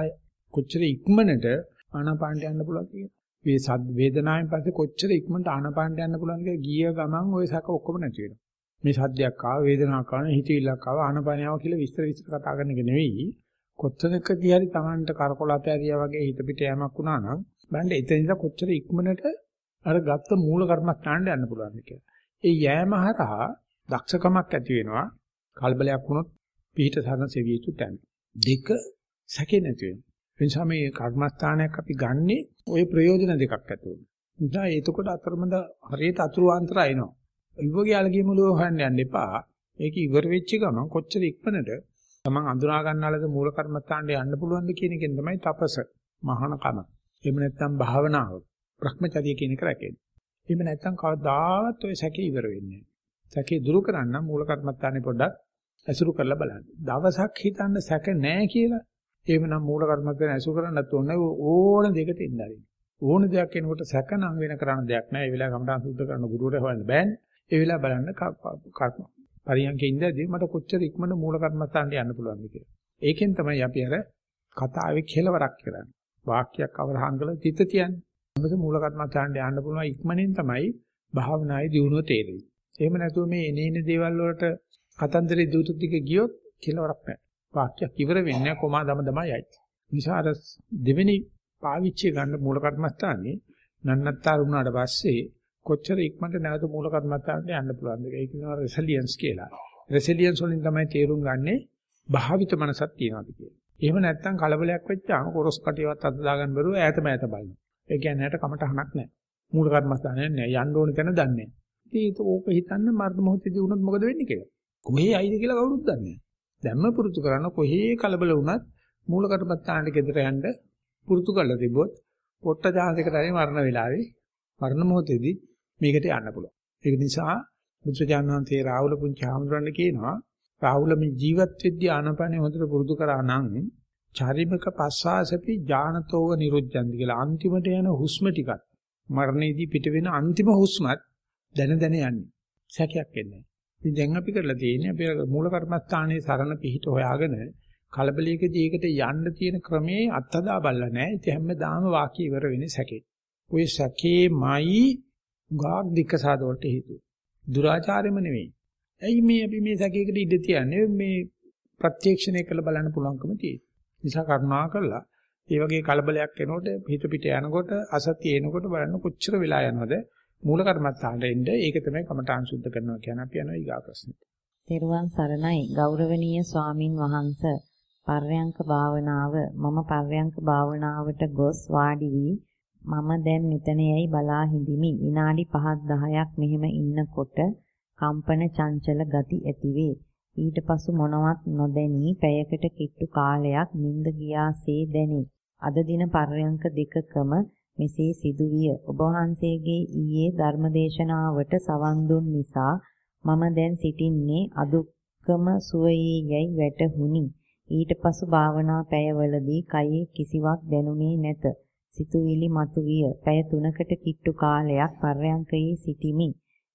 කොච්චර ඉක්මනට ආනාපානට යන්න පුළුවන්ද කියලා. මේ සද්ද වේදනාවෙන් පස්සේ කොච්චර ඉක්මනට ආනාපානට යන්න පුළුවන්ද කියලා ගිය ගමන් ওই සැක ඔක්කොම නැති වෙනවා. මේ සද්දයක් ආව වේදනාවක් ආව හිතවිල්ලක් ආව ආනාපානියාව කියලා විස්තර විස්තර කතා කරන එක නෙවෙයි. කොත්තනකදී හරි Tamanට කරකොලත ඇරියා වගේ හිත පිට යamak වුණා නම් බලන්න එතනද කොච්චර ඉක්මනට අර ගත්ත මූල කර්මස්ථානට යන්න පුළුවන්ද කියලා. ඒ යෑම හරහා දක්ෂකමක් ඇති වෙනවා. කලබලයක් වුණොත් පිහිට සරණ සෙවිය යුතු තැන. දෙක සැකේ නැති වෙනවා. එනිසා මේ කර්මස්ථානයක් අපි ගන්නෙ ওই ප්‍රයෝජන දෙකක් ඇතුළු. නිසා එතකොට අතරමැද හරියට අතුරු අන්තර එනවා. ඉවගේ අලගියමුලෝ හොයන්න යන්න එපා. ඒක ඉවර වෙච්ච ගමන් කොච්චර ඉක්මනට තමන් අඳුනා ගන්නාලද මූල කර්මස්ථානට යන්න පුළුවන්ද කියන එකෙන් තමයි තපස, මහානකම. එහෙම නැත්නම් භාවනාව, Brahmacharya කියන එක රැකෙන්නේ. එහෙම නැත්නම් කවදාවත් ඔය සැකේ ඉවර වෙන්නේ නැහැ. සැකේ දුරු කරන්න මූල කර්මස්ථානේ පොඩ්ඩක් ඇසුරු කරලා බලන්න. දවසක් හිතන්න සැක නැහැ කියලා එහෙමනම් මූල කර්මස්ථාන ඇසු කරන්නත් ඕනේ ඕන දෙයකට ඉන්න හරි. ඕන දෙයක් එනකොට සැකනම් වෙන කරන්න දෙයක් නැහැ. ඒ වෙලාව කමටහන් සුද්ධ කරන ගුරුවරයා හොයන්න බෑනේ. ඒ වෙලාව බලන්න කර්ම. පරියන්කේ ඉඳදී මට කොච්චර ඉක්මනට මූල කර්මස්ථානට යන්න පුළුවන්ද කියලා. ඒකෙන් තමයි අපි අර කතාවේ කෙලවරක් කරන්නේ. වාක්‍යයක් අවරහන් කළ තිත තියන්නේ. මොකද මූල කර්මස්ථානට යන්න පුළුවන් ඉක්මනින් තමයි භාවනායේ දියුණුව තේරෙන්නේ. එහෙම නැතුව මේ එනේන දේවල් වලට කතන්දරේ දුතු ටික ගියොත් කෙලවරක් නැහැ. වාක්‍යයක් ඉවර වෙන්නේ කොමා දම දමයි. නිසා අර දෙවෙනි පාවිච්චි ගන්න මූල කර්මස්ථානේ නන්නත්තර වුණාට පස්සේ කොච්චර ඉක්මනට නැවත මූල කර්මස්ථානට යන්න පුළුවන්ද ඒක කියනවා රෙසිලියන්ස් කියලා. රෙසිලියන්ස් වලින් තමයි තේරුම් ගන්නේ භාවිත මනසක් තියනවාද කියලා. එහෙම නැත්නම් කලබලයක් වෙච්චාම කොරස් කටියවත් අත දාගන්න බැරුව ඈත මෑත බලනවා. ඒ කියන්නේ හැට කමටහනක් නැහැ. මූල කර්මස්ථානේ නැහැ. යන්න ඕන තැන දන්නේ නැහැ. ඉතින් ඕක හිතන්න මරණ මොහොතේදී වුණොත් මොකද වෙන්නේ කියලා. කොහේ අයිද කියලා කවුරුත් දන්නේ නැහැ. දැම්ම පුරුදු කරන කොහේ කලබල වුණත් මූල කර්මත්තාන්ට ගෙදර යන්න පුරුදු කරලා තිබ්බොත් පොට්ට ජාතකයට හරි මරණ වෙලාවේ මරණ මොහොතේදී මේකට යන්න පුළුවන්. ඒක නිසා බුදුරජාණන් වහන්සේ රාහුල පුංචි හාමුදුරන් කියනවා රාහුල මේ ජීවත් වෙද්දී ආනපනේ හොඳට පුරුදු කරා නම් චාරිමක පස්සාසපි ඥානතෝව නිරුද්ධන්ති කියලා අන්තිමට යන හුස්ම ටිකත් මරණයේදී පිට වෙන අන්තිම හුස්මත් දැන දැන යන්නේ. සැකයක් එන්නේ ඉතින් දැන් අපි කරලා තියෙන්නේ අපි මූල කර්මස්ථානයේ සරණ පිහිට හොයාගෙන කලබලයකදී ඒකට යන්න තියෙන ක්‍රමේ අත්හදා බලලා නැහැ. ඉතින් හැමදාම වාක්‍ය ඉවර වෙන්නේ සැකේ. ওই සැකේමයි ගාක් දික්කසාද වලට හේතුව. දුරාචාරෙම නෙවෙයි. ඇයි මේ අපි මේ සැකයකට ඉඩ තියන්නේ මේ ප්‍රත්‍යක්ෂණය කළ බලන්න පුළුවන්කම තියෙන්නේ. නිසා කරුණා කරලා ඒ වගේ කලබලයක් එනකොට හිත පිට යනකොට අසතිය එනකොට බලන්න කොච්චර වෙලා යනවද මූල කර්මත්තාට එන්න ඒක තමයි කමඨාන් සුද්ධ කරනවා කියන්නේ අපි යනවා ඊගා ප්‍රශ්නෙට. තෙරුවන් සරණයි ගෞරවනීය ස්වාමින් වහන්සේ පර්යංක භාවනාව මම පර්යංක භාවනාවට ගොස් වාඩි වී මම දැන් මෙතන යයි බලා හිඳිමි. විනාඩි 5ක් 10ක් මෙහෙම ඉන්නකොට කම්පන චංචල ගති ඇතිවේ. ඊට පසු මොනවත් නොදැනී පැයකට කිට්ටු කාලයක් නිින්ද ගියාසේ දැනේ. අද දින පර්යංක දෙකකම මෙසේ සිදුවිය. ඔබ වහන්සේගේ ඊයේ ධර්මදේශනාවට සවන් දුන් නිසා මම දැන් සිටින්නේ අදුක්කම සුවයේ යයි වැටහුණි. ඊට පසු භාවනා පැයවලදී කයේ කිසිවක් දැනුනේ නැත. සිතුවිලි මතුවිය පැය 3කට කිට්ටු කාලයක් පර්යංකයේ සිටිමි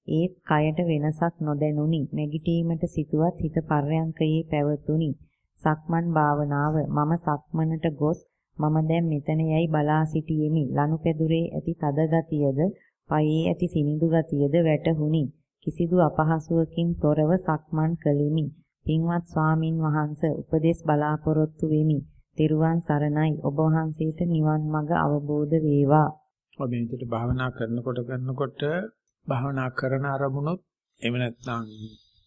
ඒත් කයට වෙනසක් නොදැනුනි නැගිටීමට සිටුවත් හිත පර්යංකයේ පැවතුනි සක්මන් භාවනාව මම සක්මනට ගොස් මම දැන් මෙතන යයි බලා සිටියෙමි. ලනුපැදුරේ ඇති තද ගතියද, පයේ ඇති සිනිඳු ගතියද වැටහුණි. කිසිදු අපහසුවකින් තොරව සක්මන් කළෙමි. පින්වත් ස්වාමින් වහන්සේ උපදෙස් බලාපොරොත්තු වෙමි. තෙරුවන් සරණයි. ඔබ වහන්සේට නිවන් මඟ අවබෝධ වේවා. ඔබ මේ විදිහට භාවනා කරනකොට කරනකොට භාවනා කරන අරමුණොත් එහෙම නැත්නම්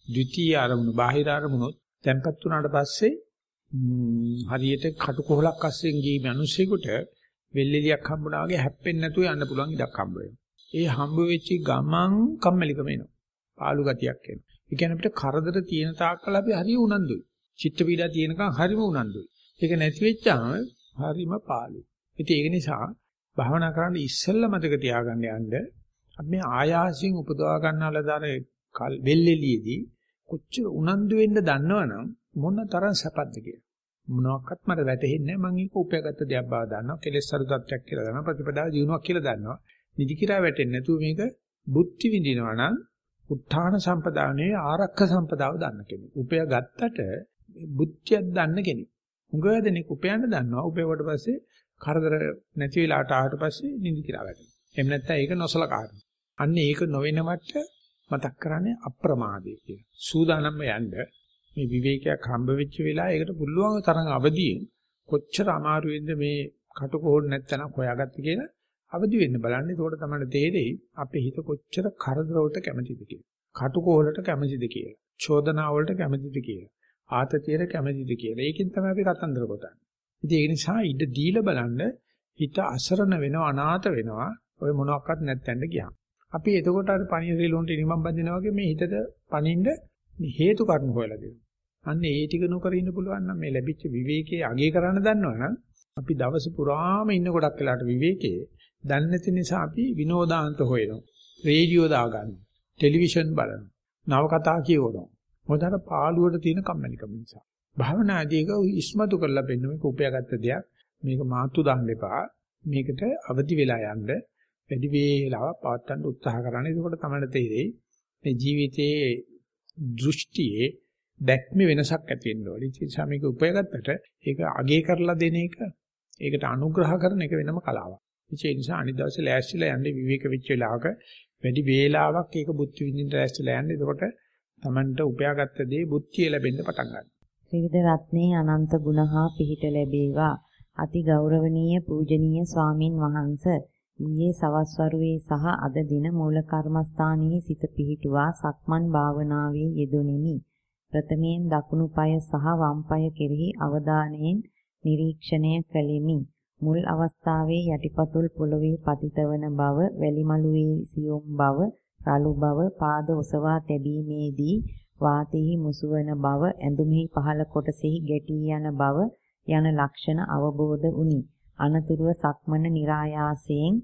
ද්විතීයි අරමුණු, බාහිර අරමුණොත් tempat වුණාට පස්සේ හරියට කටුකොහලක් අස්සෙන් ගිය මිනිස්සෙකුට වෙල්ෙලියක් හම්බුනා වගේ හැප්පෙන්නේ නැතුව යන්න පුළුවන් ඉඩක් හම්බ ඒ හම්බ වෙච්ච ගමන් කම්මැලිකම එනවා. පාළු ගතියක් එනවා. ඒ කියන්නේ අපිට කරදර තියෙන තාක්කල් අපි හරිය උනන්දුයි. චිත්ත පීඩා තියෙනකන් හරිම උනන්දුයි. ඒක නැති වෙච්චාම හරිම පාළුයි. ඉතින් ඒක නිසා භාවනා කරන්න ඉස්සෙල්ලා මතක තියාගන්න යන්න අපි මේ ආයාසයෙන් උපදවා ගන්නාලදාර වෙල්ෙලියේදී කොච්චර උනන්දු වෙන්න දන්නවනම් මොන තරම් සැපද කියලා. මොනවාක්වත් මට වැටහෙන්නේ නැහැ. මම ඒක උපයාගත්ත දෙයක් බව දන්නවා. කෙලෙස් සරු තත්ත්වයක් කියලා දන්නවා. ප්‍රතිපදාව දිනුවක් කියලා දන්නවා. නිදි කිරා වැටෙන්නේ නැතුව මේක බුද්ධි විඳිනවා නම් උත්ථාන සම්පදානේ ආරක්ෂ සම්පදාව දන්න කෙනෙක්. උපයා ගත්තට බුද්ධියක් දන්න කෙනෙක්. උඟ දෙනෙක් උපයන්න දන්නවා. උපයවට පස්සේ කරදර නැති වෙලාවට ආවට පස්සේ නිදි කිරා වැටෙනවා. එහෙම නැත්නම් ඒක නොසලකා අන්න ඒක නොවෙනවට මතක් කරන්නේ අප්‍රමාදේ කියලා. සූදානම්ම යන්න මේ විවේකයක් හම්බ වෙච්ච වෙලාව ඒකට පුළුවන් තරම් අවදියෙන් කොච්චර අමාරු වෙන්ද මේ කටකෝල් නැත්තනම් හොයාගත්ත කියලා අවදි වෙන්න බලන්න. ඒකට තමයි තේරෙයි අපේ හිත කොච්චර කරදර වලට කැමතිද කියලා. කටකෝලට කැමතිද කියලා. චෝදනා වලට කැමතිද කියලා. ආතතියට කැමතිද කියලා. ඒකෙන් තමයි අපි කතන්දර ගොතන්නේ. ඉතින් ඒ නිසා ඉඩ දීලා බලන්න හිත අසරණ වෙනවා අනාථ වෙනවා. ඔය මොනවත් නැත්තෙන්ද ගියාම. අපි එතකොට අර පණිය රිලොන්ට නිමම් බඳිනා වගේ මේ හිතට පණින්න හේතු කාරණු හොයලා දෙනවා. අන්න ඒ ටික නොකර ඉන්න පුළුවන් නම් මේ ලැබිච්ච විවේකයේ අගය කරන්න දන්නවනම් අපි දවස පුරාම ඉන්න ගොඩක් වෙලාට විවේකයේ දන්නේ නැති නිසා අපි විනෝදාන්ත හොයනවා. රේඩියෝ දාගන්නවා. ටෙලිවිෂන් බලනවා. නවකතා කියවනවා. මොකද අර පාළුවට තියෙන කම්මැලිකම නිසා. භාවනාදී එක ඉස්මතු කරලා පෙන්න මේක උපයාගත්ත දෙයක්. මේක මාතු දාන්න එපා. මේකට අවදි වෙලා යන්න වැඩි වේලාවක් පවත්වන්න උත්සාහ කරන්න. එතකොට තමයි තේරෙයි මේ ජීවිතයේ දෘෂ්ටියේ දැක්මේ වෙනසක් ඇති වෙන්න ඕනේ. ඒ නිසා මේක උපයගත්තට ඒක අගේ කරලා දෙන එක ඒකට අනුග්‍රහ කරන එක වෙනම කලාවක්. ඒ නිසා අනිත් දවසේ ලෑස්තිලා යන්නේ විවේක වෙච්ච වෙලාවක වැඩි වේලාවක් ඒක බුද්ධ විඳින්න ලෑස්තිලා යන්නේ. එතකොට Tamanට උපයාගත්ත දේ බුද්ධිය ලැබෙන්න පටන් ගන්නවා. ත්‍රිවිධ රත්නේ අනන්ත ගුණහා පිහිට ලැබේවා. අති ගෞරවනීය පූජනීය ස්වාමින් වහන්සේ ඊයේ සවස් වරුවේ සහ අද දින මූල කර්මස්ථානයේ සිත පිහිටුවා සක්මන් භාවනාවේ යෙදුණෙමි. ප්‍රථමයෙන් දකුණු පාය සහ වම් පාය කෙරෙහි අවධානයෙන් නිරීක්ෂණය කළෙමි. මුල් අවස්ථාවේ යටිපතුල් පොළවේ පතිත වන බව, වැලිමලුවේ සියුම් බව, රළු බව පාද ඔසවා තැබීමේදී වාතෙහි මුසුවන බව ඇඳුමෙහි පහළ කොටසෙහි ගැටී යන බව යන ලක්ෂණ අවබෝධ වුනි. අනතුරුව සක්මන નિરાයාසයෙන්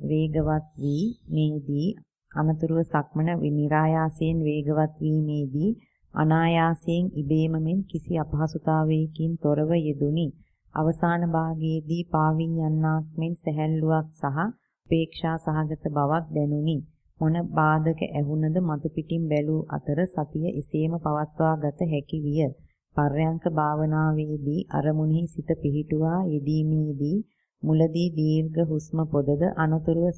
වේගවත් වී මේදී අනතුරුව සක්මන નિરાයාසයෙන් වේගවත් වීමේදී අනායාසයෙන් ඉබේම මෙන් කිසි අපහසුතාවයකින් තොරව යෙදුනි. අවසාන භාගයේදී පාවින් යන්නාක් මෙන් සැහැල්ලුවක් සහ උපේක්ෂා සහගත බවක් දැනුනි. මොන බාධක ඇහුණද මතු පිටින් බැලූ අතර සතිය එසේම පවත්වා ගත හැකි විය. පර්යංක භාවනාවේදී අරමුණෙහි සිත පිහිටුවා යෙදීමේදී මුලදී දීර්ඝ හුස්ම පොදද අනතුරුව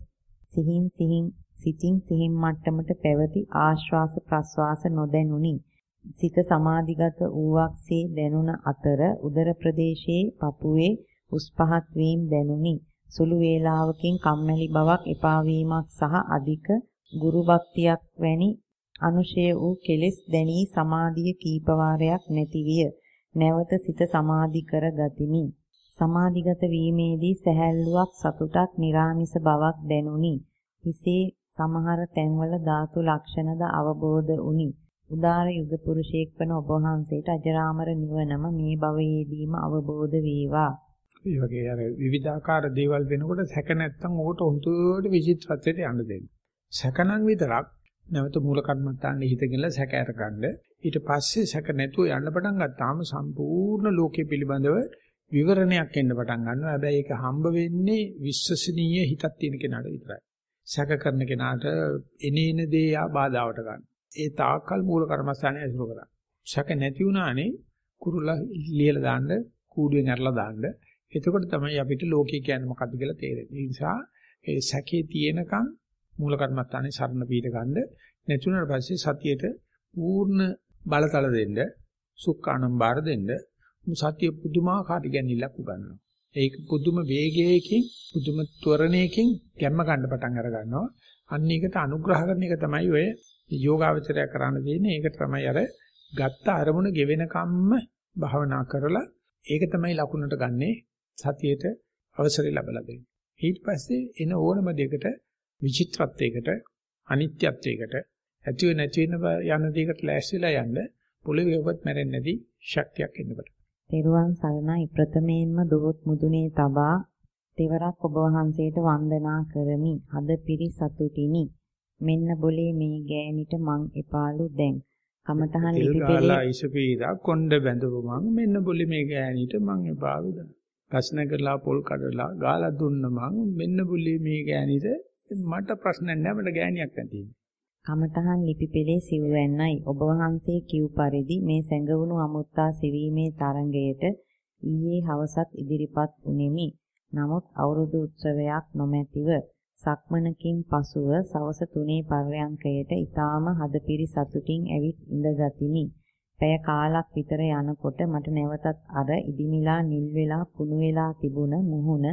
සිහින් සිහින් සිතින් සිහින් මට්ටමට පැවති ආශ්වාස ප්‍රශ්වාස නොදැනුනි. සිත සමාධිගත වූවක්සේ දැනුණ අතර උදර ප්‍රදේශයේ පපුවේ උස් පහත් වීම දැනුනි. සුළු වේලාවකින් කම්මැලි බවක් එපා වීමක් සහ අධික ගුරු භක්තියක් වැනි අනුශය වූ කෙලෙස් දැනී සමාධිය කීප වාරයක් නැතිවිය. නැවත සිත සමාධි කර ගතිමි. සමාධිගත වීමේදී සැහැල්ලුවක් සතුටක් निराமிස බවක් දැනුනි. හිසේ සමහර තැන්වල ධාතු ලක්ෂණද අවබෝධ වුනි. උදාර යුග පුරුෂයෙක් වන ඔබ වහන්සේට අජරාමර නිවනම මේ භවයේදීම අවබෝධ වේවා. මේ වගේ අර විවිධාකාර දේවල් වෙනකොට සැක නැත්තම් ඕකට හුදුවට විචිත්‍රත්වයට යන්න දෙන්න. සැකනම් විතරක් නැවත මූල කර්මත්තාන්නේ හිතගෙන සැක අරගන්න. ඊට පස්සේ සැක නැතුව යන්න පටන් ගත්තාම සම්පූර්ණ ලෝකෙ පිළිබඳව විවරණයක් එන්න පටන් ගන්නවා. හැබැයි ඒක හම්බ වෙන්නේ විශ්වසනීය හිතක් තියෙන කෙනාට විතරයි. සැක කරන කෙනාට එනේන දේ යා බාධාවට ගන්න. ඒ තාක්කල් මූල කර්මස්ථානය ඇසුරු කරා. සැක නැති වුණානේ කුරුලා ලියලා දාන්න, කූඩුවෙන් අරලා දාන්න. එතකොට තමයි අපිට ලෝකේ කියන්නේ මොකද්ද කියලා තේරෙන්නේ. ඒ නිසා ඒ සැකේ තියෙනකන් මූල කර්මස්ථානේ සරණ පීඩ ගන්න. නැතුණාට පස්සේ සතියේට පූර්ණ බලතල දෙන්න සුක්කානම් බාර දෙන්න සතිය පුදුමාකාර ගැන්විලක් උගන්වනවා. ඒක පුදුම වේගයකින් පුදුම ත්වරණයකින් ගැම්ම ගන්න පටන් අර ගන්නවා. අන්න ඒකට අනුග්‍රහ කරන එක තමයි ඔය යෝගාවචරය කරන්න දෙන්නේ ඒක තමයි අර ගත්ත අරමුණ ගෙවෙන කම්ම භාවනා කරලා ඒක තමයි ලකුණට ගන්නේ සතියේට අවසරය ලැබලා දෙන්නේ ඊට පස්සේ එන ඕනම දෙයකට විචිත්‍රත්වයකට අනිත්‍යත්වයකට ඇතිව නැති වෙන යන දෙයකට ලෑස්තිලා යන්න පොළොවේවත් මැරෙන්නේ නැති ශක්තියක් එන්නකොට. තෙරුවන් සරණයි ප්‍රථමයෙන්ම දොහොත් මුදුනේ තබා තෙවරක් ඔබ වහන්සේට වන්දනා කරමි. හද පිරි සතුටිනි. මෙන්න બોලේ මේ ගෑනිට මං එපාලු දැන්. කමතහන් ලිපිපෙළේ ඉසපීදා කොණ්ඩ බැඳපු මං මෙන්න બોලේ මේ ගෑනිට මං එපාලු දැන්. ප්‍රශ්න කරලා පොල් කඩලා ගාලා දුන්න මං මෙන්න બોලේ මේ ගෑනිට මට ප්‍රශ්නයක් නැහැ මට ගෑණියක් නැති. කමඨහන් ලිපිපෙළේ සිව්වැන්නයි ඔබ වහන්සේ කිව් පරිදි මේ සැඟවුණු අමුත්තා සිවීමේ තරඟයට ඊයේ හවසත් ඉදිරිපත් වුනිමි. නමුත් අවුරුදු උත්සවයක් නොමැතිව සක්මනකින් පසුව සවස 3 පර්යංකයට ඊටාම හදපිරි සතුටින් ඇවිත් ඉඳගතිමි. පැය කාලක් විතර යනකොට මට නැවතත් අර ඉදිමිලා නිල් වෙලා කුණු වෙලා තිබුණ මුහුණ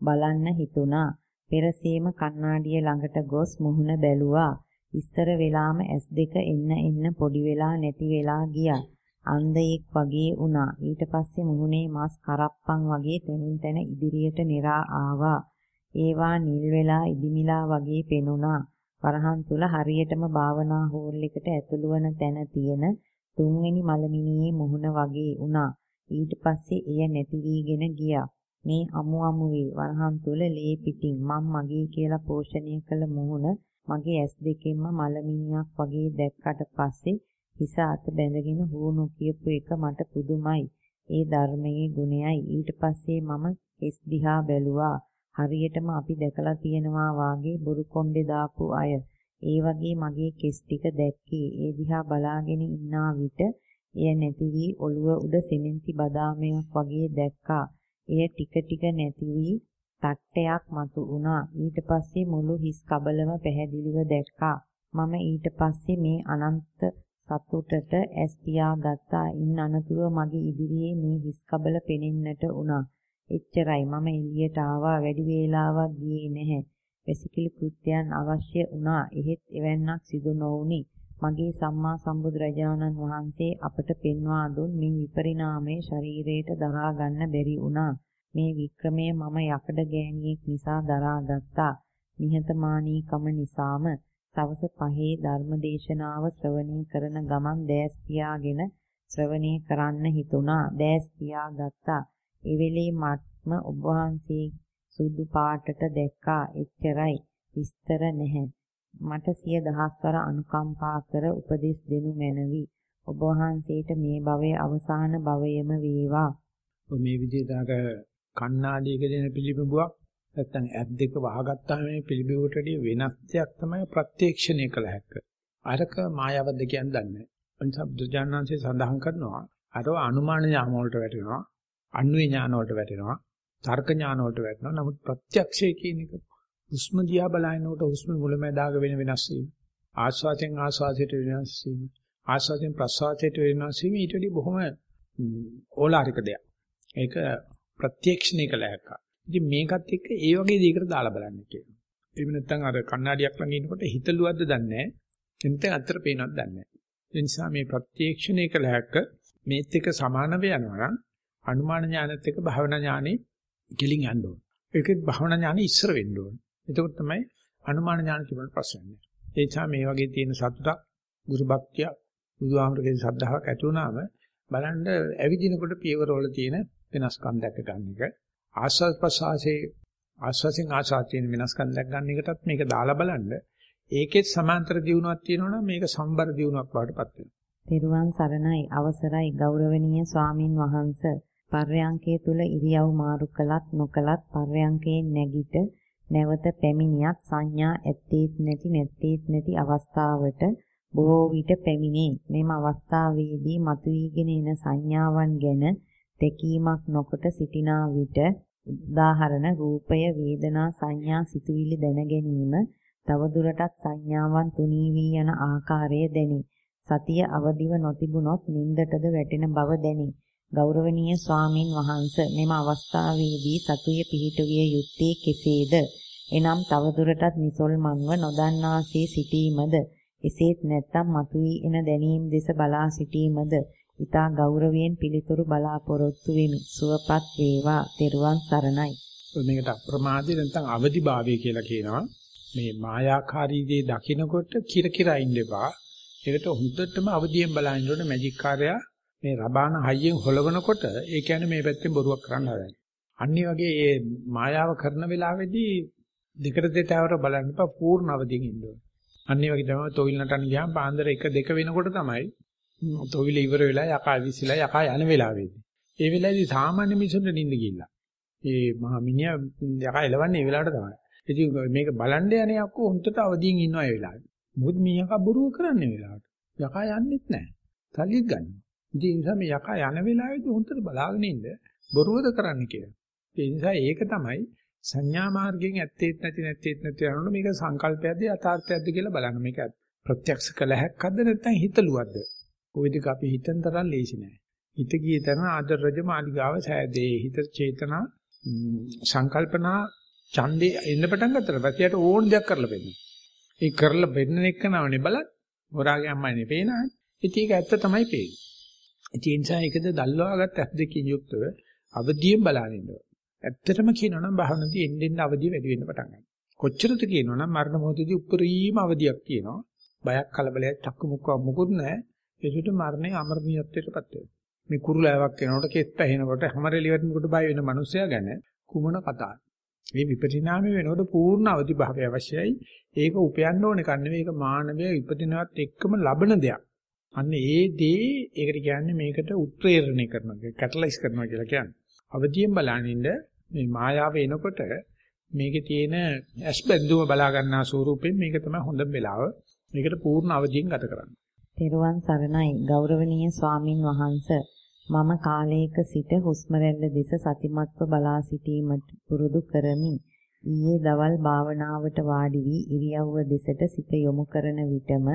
බලන්න හිතුණා. පෙරසීම කණ්ණාඩිය ළඟට ගොස් මුහුණ බැලුවා. ඉස්සර වෙලාම S2 එන්න එන්න පොඩි වෙලා නැති වෙලා ගියා. අන්ධයෙක් වගේ වුණා. ඊට පස්සේ මුහුණේ මස් කරප්පන් වගේ තනින් තන ඉදිරියට නිරා ආවා. ඒවා නිල් වෙලා ඉදිමිලා වගේ පෙනුණා. වරහන් තුල හරියටම භාවනා හෝල් එකට ඇතුළු වන තැන තියෙන තුන්වෙනි මලමිනියේ මුහුණ වගේ වුණා. ඊට පස්සේ එය නැති වීගෙන ගියා. මේ අමු අමු වේ වරහන් තුල ලේ පිටින් මම මගේ කියලා පෝෂණය කළ මුහුණ මගේ ඇස් දෙකෙන්ම මලමිනියක් වගේ දැක්කට පස්සේ හිස අත බැඳගෙන හුණු කියපු එක මට පුදුමයි. ඒ ධර්මයේ ගුණයයි. ඊට පස්සේ මම කෙස් දිහා බැලුවා. හරියටම අපි දැකලා තියෙනවා වාගේ බොරු කොණ්ඩේ දාපු අය. ඒ වගේ මගේ කෙස් ටික දැක්කේ. ඒ දිහා බලාගෙන ඉන්නා විට එය නැති වී ඔළුව උඩ සිමෙන්ති බදාමයක් වගේ දැක්කා. එය ටික ටික නැති වී තට්ටයක් මතු වුණා. ඊට පස්සේ මුළු හිස් කබලම පැහැදිලිව දැක්කා. මම ඊට පස්සේ මේ අනන්ත සතුටට ඇස් පියාගත්තා. ඉන් අනතුරුව මගේ ඉදිරියේ මේ හිස් කබල පෙනෙන්නට වුණා. එච්චරයි මම එළියට ආවා වැඩි වේලාවක් ගියේ නැහැ. වැසිකිලි කෘත්‍යයන් අවශ්‍ය වුණා. එහෙත් එවන්නක් සිදු නොවුනි. මගේ සම්මා සම්බුදුරජාණන් වහන්සේ අපට පෙන්වා දුන් මේ විපරිණාමයේ ශරීරයට දරා ගන්න බැරි වුණා. මේ වික්‍රමය මම යකඩ ගෑණියෙක් නිසා දරාගත්තා. නිහතමානීකම නිසාම සවස පහේ ධර්මදේශනාව ශ්‍රවණය කරන ගමන් දැස් පියාගෙන ශ්‍රවණය කරන්න හිතුණා. දැස් පියාගත්තා. ඒ වෙලේ මත්ම ඔබ වහන්සේ සුදු පාටට දැක්කා. එච්චරයි. විස්තර නැහැ. මට සිය දහස්වර අනුකම්පා කර උපදෙස් දෙනු මැනවි. ඔබ වහන්සේට මේ භවයේ අවසාන භවයම වේවා. මේ විදිහට අර කණ්ණාඩියක දෙන පිළිබිඹුවක් නැත්තම් ඇත් දෙක වහගත්තාම මේ පිළිබිඹුවට වඩා වෙනස් දෙයක් තමයි ප්‍රත්‍යක්ෂණය කළ හැක. අරක මායාවද්ද කියන්නේ දන්නේ නැහැ. අනිසා බුදුජානනාංශය සඳහන් කරනවා අර අනුමාන ඥාන වලට වැටෙනවා. අන්වේ ඥාන වලට වැටෙනවා. තර්ක ඥාන වලට වැටෙනවා. නමුත් ප්‍රත්‍යක්ෂය කියන එක හුස්ම දිහා බලනකොට හුස්ම මුලැමැදාග වෙන වෙනස් වීම. ආස්වාදයෙන් ආස්වාදයට වෙනස් වීම. ආස්වාදයෙන් ප්‍රසවාසයට වෙනස් වීම ඊට වඩා බොහොම ඕලාරික දෙයක්. ඒක ප්‍රත්‍යක්ෂණය කළ හැකියි. ඉතින් මේකත් එක්ක ඒ වගේ දෙයකට දාලා බලන්න කියනවා. එහෙම නැත්නම් අර කණ්ණාඩියක් ළඟ ඉන්නකොට හිතලුවද්ද දන්නේ නැහැ. එතෙන් අතර පේනවද දන්නේ නැහැ. ඒ නිසා මේ ප්‍රත්‍යක්ෂණය කළ හැක මේත් එක්ක සමානව යනවා නම් අනුමාන ඥානෙත් එක්ක භාවනා ඥානෙ කෙලින් යන්න ඕන. ඒකෙත් භාවනා ඥානෙ ඉස්සර වෙන්න ඕන. එතකොට තමයි අනුමාන ඥාන තිබුණ ප්‍රශ්නේ. ඒ නිසා මේ වගේ තියෙන සතුටක්, ගුරු භක්තිය, බුදුහාමරගේ ශ්‍රද්ධාවක් ඇති වුණාම බලන්න ඇවිදිනකොට පියවරවල තියෙන වෙනස්කම් දැක ගන්න එක. ආස්වාද ප්‍රසආසයේ ආස්වාසින් ආසාතියෙන් වෙනස්කම් දැක් ගන්න එකටත් මේක දාලා බලන්න. ඒකෙත් සමාන්තර දියුණුවක් තියෙනවනම් මේක සම්බර දියුණුවක් වඩටපත් වෙනවා. තෙරුවන් සරණයි අවසරයි ගෞරවනීය ස්වාමින් වහන්ස පර්යංකයේ තුල ඉරියව් මාරු කළත් නොකළත් පර්යංකයේ නැගිට නැවත පැමිණියත් සංඥා ඇත්තේත් නැති නැත්තේත් නැති අවස්ථාවට බොහෝ විට පැමිණේ මෙම අවස්ථාවේදී මතුවීගෙන එන සංඥාවන් ගැන තැකීමක් නොකොට සිටිනා විට උදාහරණ රූපය වේදනා සංඥා සිතුවිලි දැන ගැනීම තවදුරටත් සංඥාවන් තුනී වී යන ආකාරය දැනේ. සතිය අවදිව නොතිබුනොත් නින්දටද වැටෙන බව දැනේ. ගෞරවනීය ස්වාමින් වහන්ස මෙම අවස්ථාවේදී සතුය පිහිටුවිය යුත්තේ කෙසේද? එනම් තවදුරටත් නිසල්මන්ව නොදන්නාසේ සිටීමද? එසේත් නැත්නම් මතුවී එන දැනීම් දෙස බලා සිටීමද? ඊතා ගෞරවයෙන් පිළිතුරු බලාපොරොත්තු වෙමි. සුවපත් වේවා. තෙරුවන් සරණයි. මේකට අප්‍රමාදී නැත්නම් අවදිභාවය කියලා කියනවා. මේ මායාකාරී දේ දකිනකොට කිර කිරා ඉන්න එපා. ඒකට හොඳටම අවදියෙන් බලන්න ඕනේ මැජික් කාර්යයා මේ රබාන හයියෙන් හොලවනකොට ඒ කියන්නේ මේ පැත්තෙන් බොරුවක් කරන්න හදන්නේ. අනිත් වගේ මේ මායාව කරන වෙලාවේදී දෙකට දෙතාවර බලන්න එපා පූර්ණ අවදියෙන් ඉන්න ඕනේ. අනිත් වගේ තමයි තොවිල් නටන්න ගියාම පාන්දර 1 2 වෙනකොට තමයි තොවිල ඉවර වෙලා යකා විසිලා යකා යන වෙලාවේදී. ඒ වෙලාවේදී සාමාන්‍ය මිනිසුන්ට නිින්ද ගිහිල්ලා. ඒ මහා මිනිහා යකා එලවන්නේ ඒ වෙලාවට තමයි. ඉතින් මේක බලන්න යන්නේ අක්කෝ හොන්දට අවදියෙන් ඉන්නවා ඒ වෙලාවේ. මොකද මේ යකා බොරුව කරන්නේ වෙලාවට. යකා යන්නෙත් නැහැ. තල්ලිත් ගන්න. ඉතින් ඒ නිසා මේ යකා යන වෙලාවේදී හොන්දට බලාගෙන ඉන්න බොරුවද කරන්නේ කියලා. ඒ නිසා ඒක තමයි සංඥා මාර්ගයෙන් ඇත්තේත් නැති නැත්තේත් නැති යනකොට මේක සංකල්පයක්ද යථාර්ථයක්ද කියලා බලන්න. මේක ප්‍රත්‍යක්ෂ කළ හැක්කක්ද නැත්නම් හිතලුවක්ද? ওই දෙක අපි හිතන තරම් ලේසි නෑ. හිත ගිය තැන ආදර රජ මාලිගාව සෑදේ. හිත චේතනා සංකල්පනා ඡන්දේ එන්න පටන් ගත්තට පස්සේ ඕන දෙයක් කරලා බෙන්න. ඒ කරලා බෙන්න එක නවනේ බලන්න. හොරාගේ අම්මයිනේ පේනහනේ. ඉතින් ඒක ඇත්ත තමයි පේන්නේ. ඉතින් ඒ නිසා ඒකද දල්වාගත් ඇස් දෙකකින් යුක්තව අවදියෙන් බලනින්න ඕන. ඇත්තටම කියනවනම් භාවනාවේ එන්න එන්න අවදිය වැඩි වෙන්න පටන් ගන්නවා. කොච්චරද කියනවනම් මරණ මොහොතදී උපරිම අවදියක් තියෙනවා. බයක් කලබලයක් චක්කු මුක්ක මුකුත් නැහැ. ඒකට මරණය අමරණීයත්වයටපත් වෙනවා. මේ කුරුලෑවක් වෙනකොට කෙස් පැහෙනකොට හැමරෙලි වටනකොට බය වෙන මිනිසයා ගැන කුමන කතාවද? මේ විපරිණාමය වෙනකොට පූර්ණ අවදි භාවය අවශ්‍යයි. ඒක උපයන්න ඕනේ කන්නේ මේක මානවය ඉපදිනවත් එක්කම ලබන දෙයක්. අන්න ඒ දේ ඒකට කියන්නේ මේකට උත්ප්‍රේරණය කරනවා කැටලයිස් කරනවා කියලා කියන්නේ. අවදියෙන් බලනින්න මේ මායාව එනකොට මේකේ තියෙන ඇස් බැඳුම බලා ගන්නා ස්වරූපයෙන් මේක තමයි හොඳම වෙලාව. මේකට පූර්ණ අවදියෙන් ගත කරන්න. තෙරුවන් සරණයි ගෞරවනීය ස්වාමින් වහන්ස මම කාලයක සිට හුස්ම දෙස සතිමත්ව බලා සිටීමට පුරුදු කරමි. ඊයේ දවල් භාවනාවට වාඩි වී ඉරියව්ව දෙසට සිත යොමු කරන විටම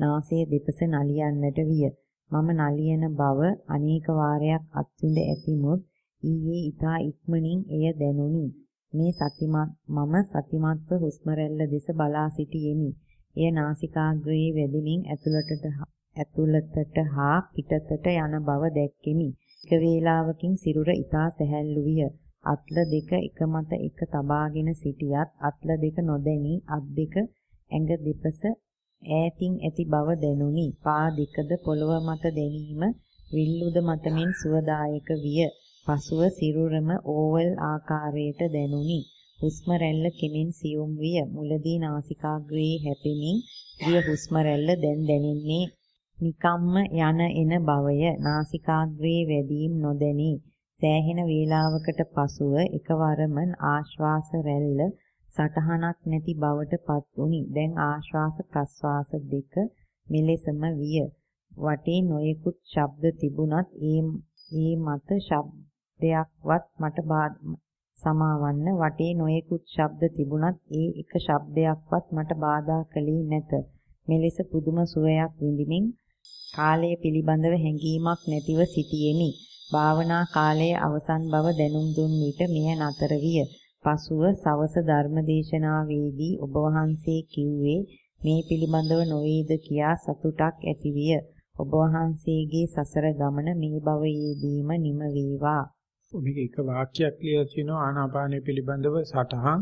නාසයේ දෙපස නලියන්නට විය. මම නලියන බව අනේක වාරයක් අත්විඳ ඇතිමුත් ඊයේ ඊතා ඉක්මනින් එය දැනුනි. මේ සතිමත් මම සතිමත්ව හුස්ම දෙස බලා සිටියෙමි. එය නාසිකාග්‍රයේ වැදිමින් ඇතුළටට ඇතුළතට හා පිටතට යන බව දැක්කෙමි. එක වේලාවකින් සිරුර ඊතා සැහැල්ලු විය. අත්ල දෙක එක මත එක තබාගෙන සිටියත් අත්ල දෙක නොදැනි අත් දෙක ඇඟ දෙපස ඈතින් ඇති බව දැනුනි. පා දෙකද පොළව මත දැනීම විල්ලුද මතමින් සුවදායක විය. පසුව සිරුරම ඕවල් ආකාරයට දැනුනි. හුස්ම රැල්ල කෙමෙන් සියුම් විය. මුලදී නාසිකාග්‍රයේ හැපෙමින් ගිය හුස්ම රැල්ල දැන් දැනෙන්නේ නිකම්ම යන එන බවය. නාසිකාග්‍රයේ වැඩිම නොදැනී සෑහෙන වේලාවකට පසුව එකවරම ආශ්වාස රැල්ල සටහනක් නැති බවට පත් වුනි. දැන් ආශ්වාස ප්‍රශ්වාස දෙක මෙලෙසම විය. වටේ නොයෙකුත් ශබ්ද තිබුණත් ඒ ඒ මත ශබ්දයක්වත් මට සමාවන්න වටේ නොයෙකුත් ශබ්ද තිබුණත් ඒ එක ශබ්දයක්වත් මට බාධා කළේ නැත. මෙලෙස පුදුම සුවයක් විඳිමින් කාලය පිළිබඳව හැඟීමක් නැතිව සිටියෙමි. භාවනා කාලයේ අවසන් බව දැනුම් දුන් විට මෙය නතර විය. පසුව සවස ධර්මදේශනාවේදී ඔබ වහන්සේ කිව්වේ මේ පිළිබඳව නොවේද කියා සතුටක් ඇතිවිය. ඔබ වහන්සේගේ සසර ගමන මේ භවයේදීම නිම වේවා. මේක එක වාක්‍යයක් ලියලා තියෙනවා ආනාපානය පිළිබඳව සටහන්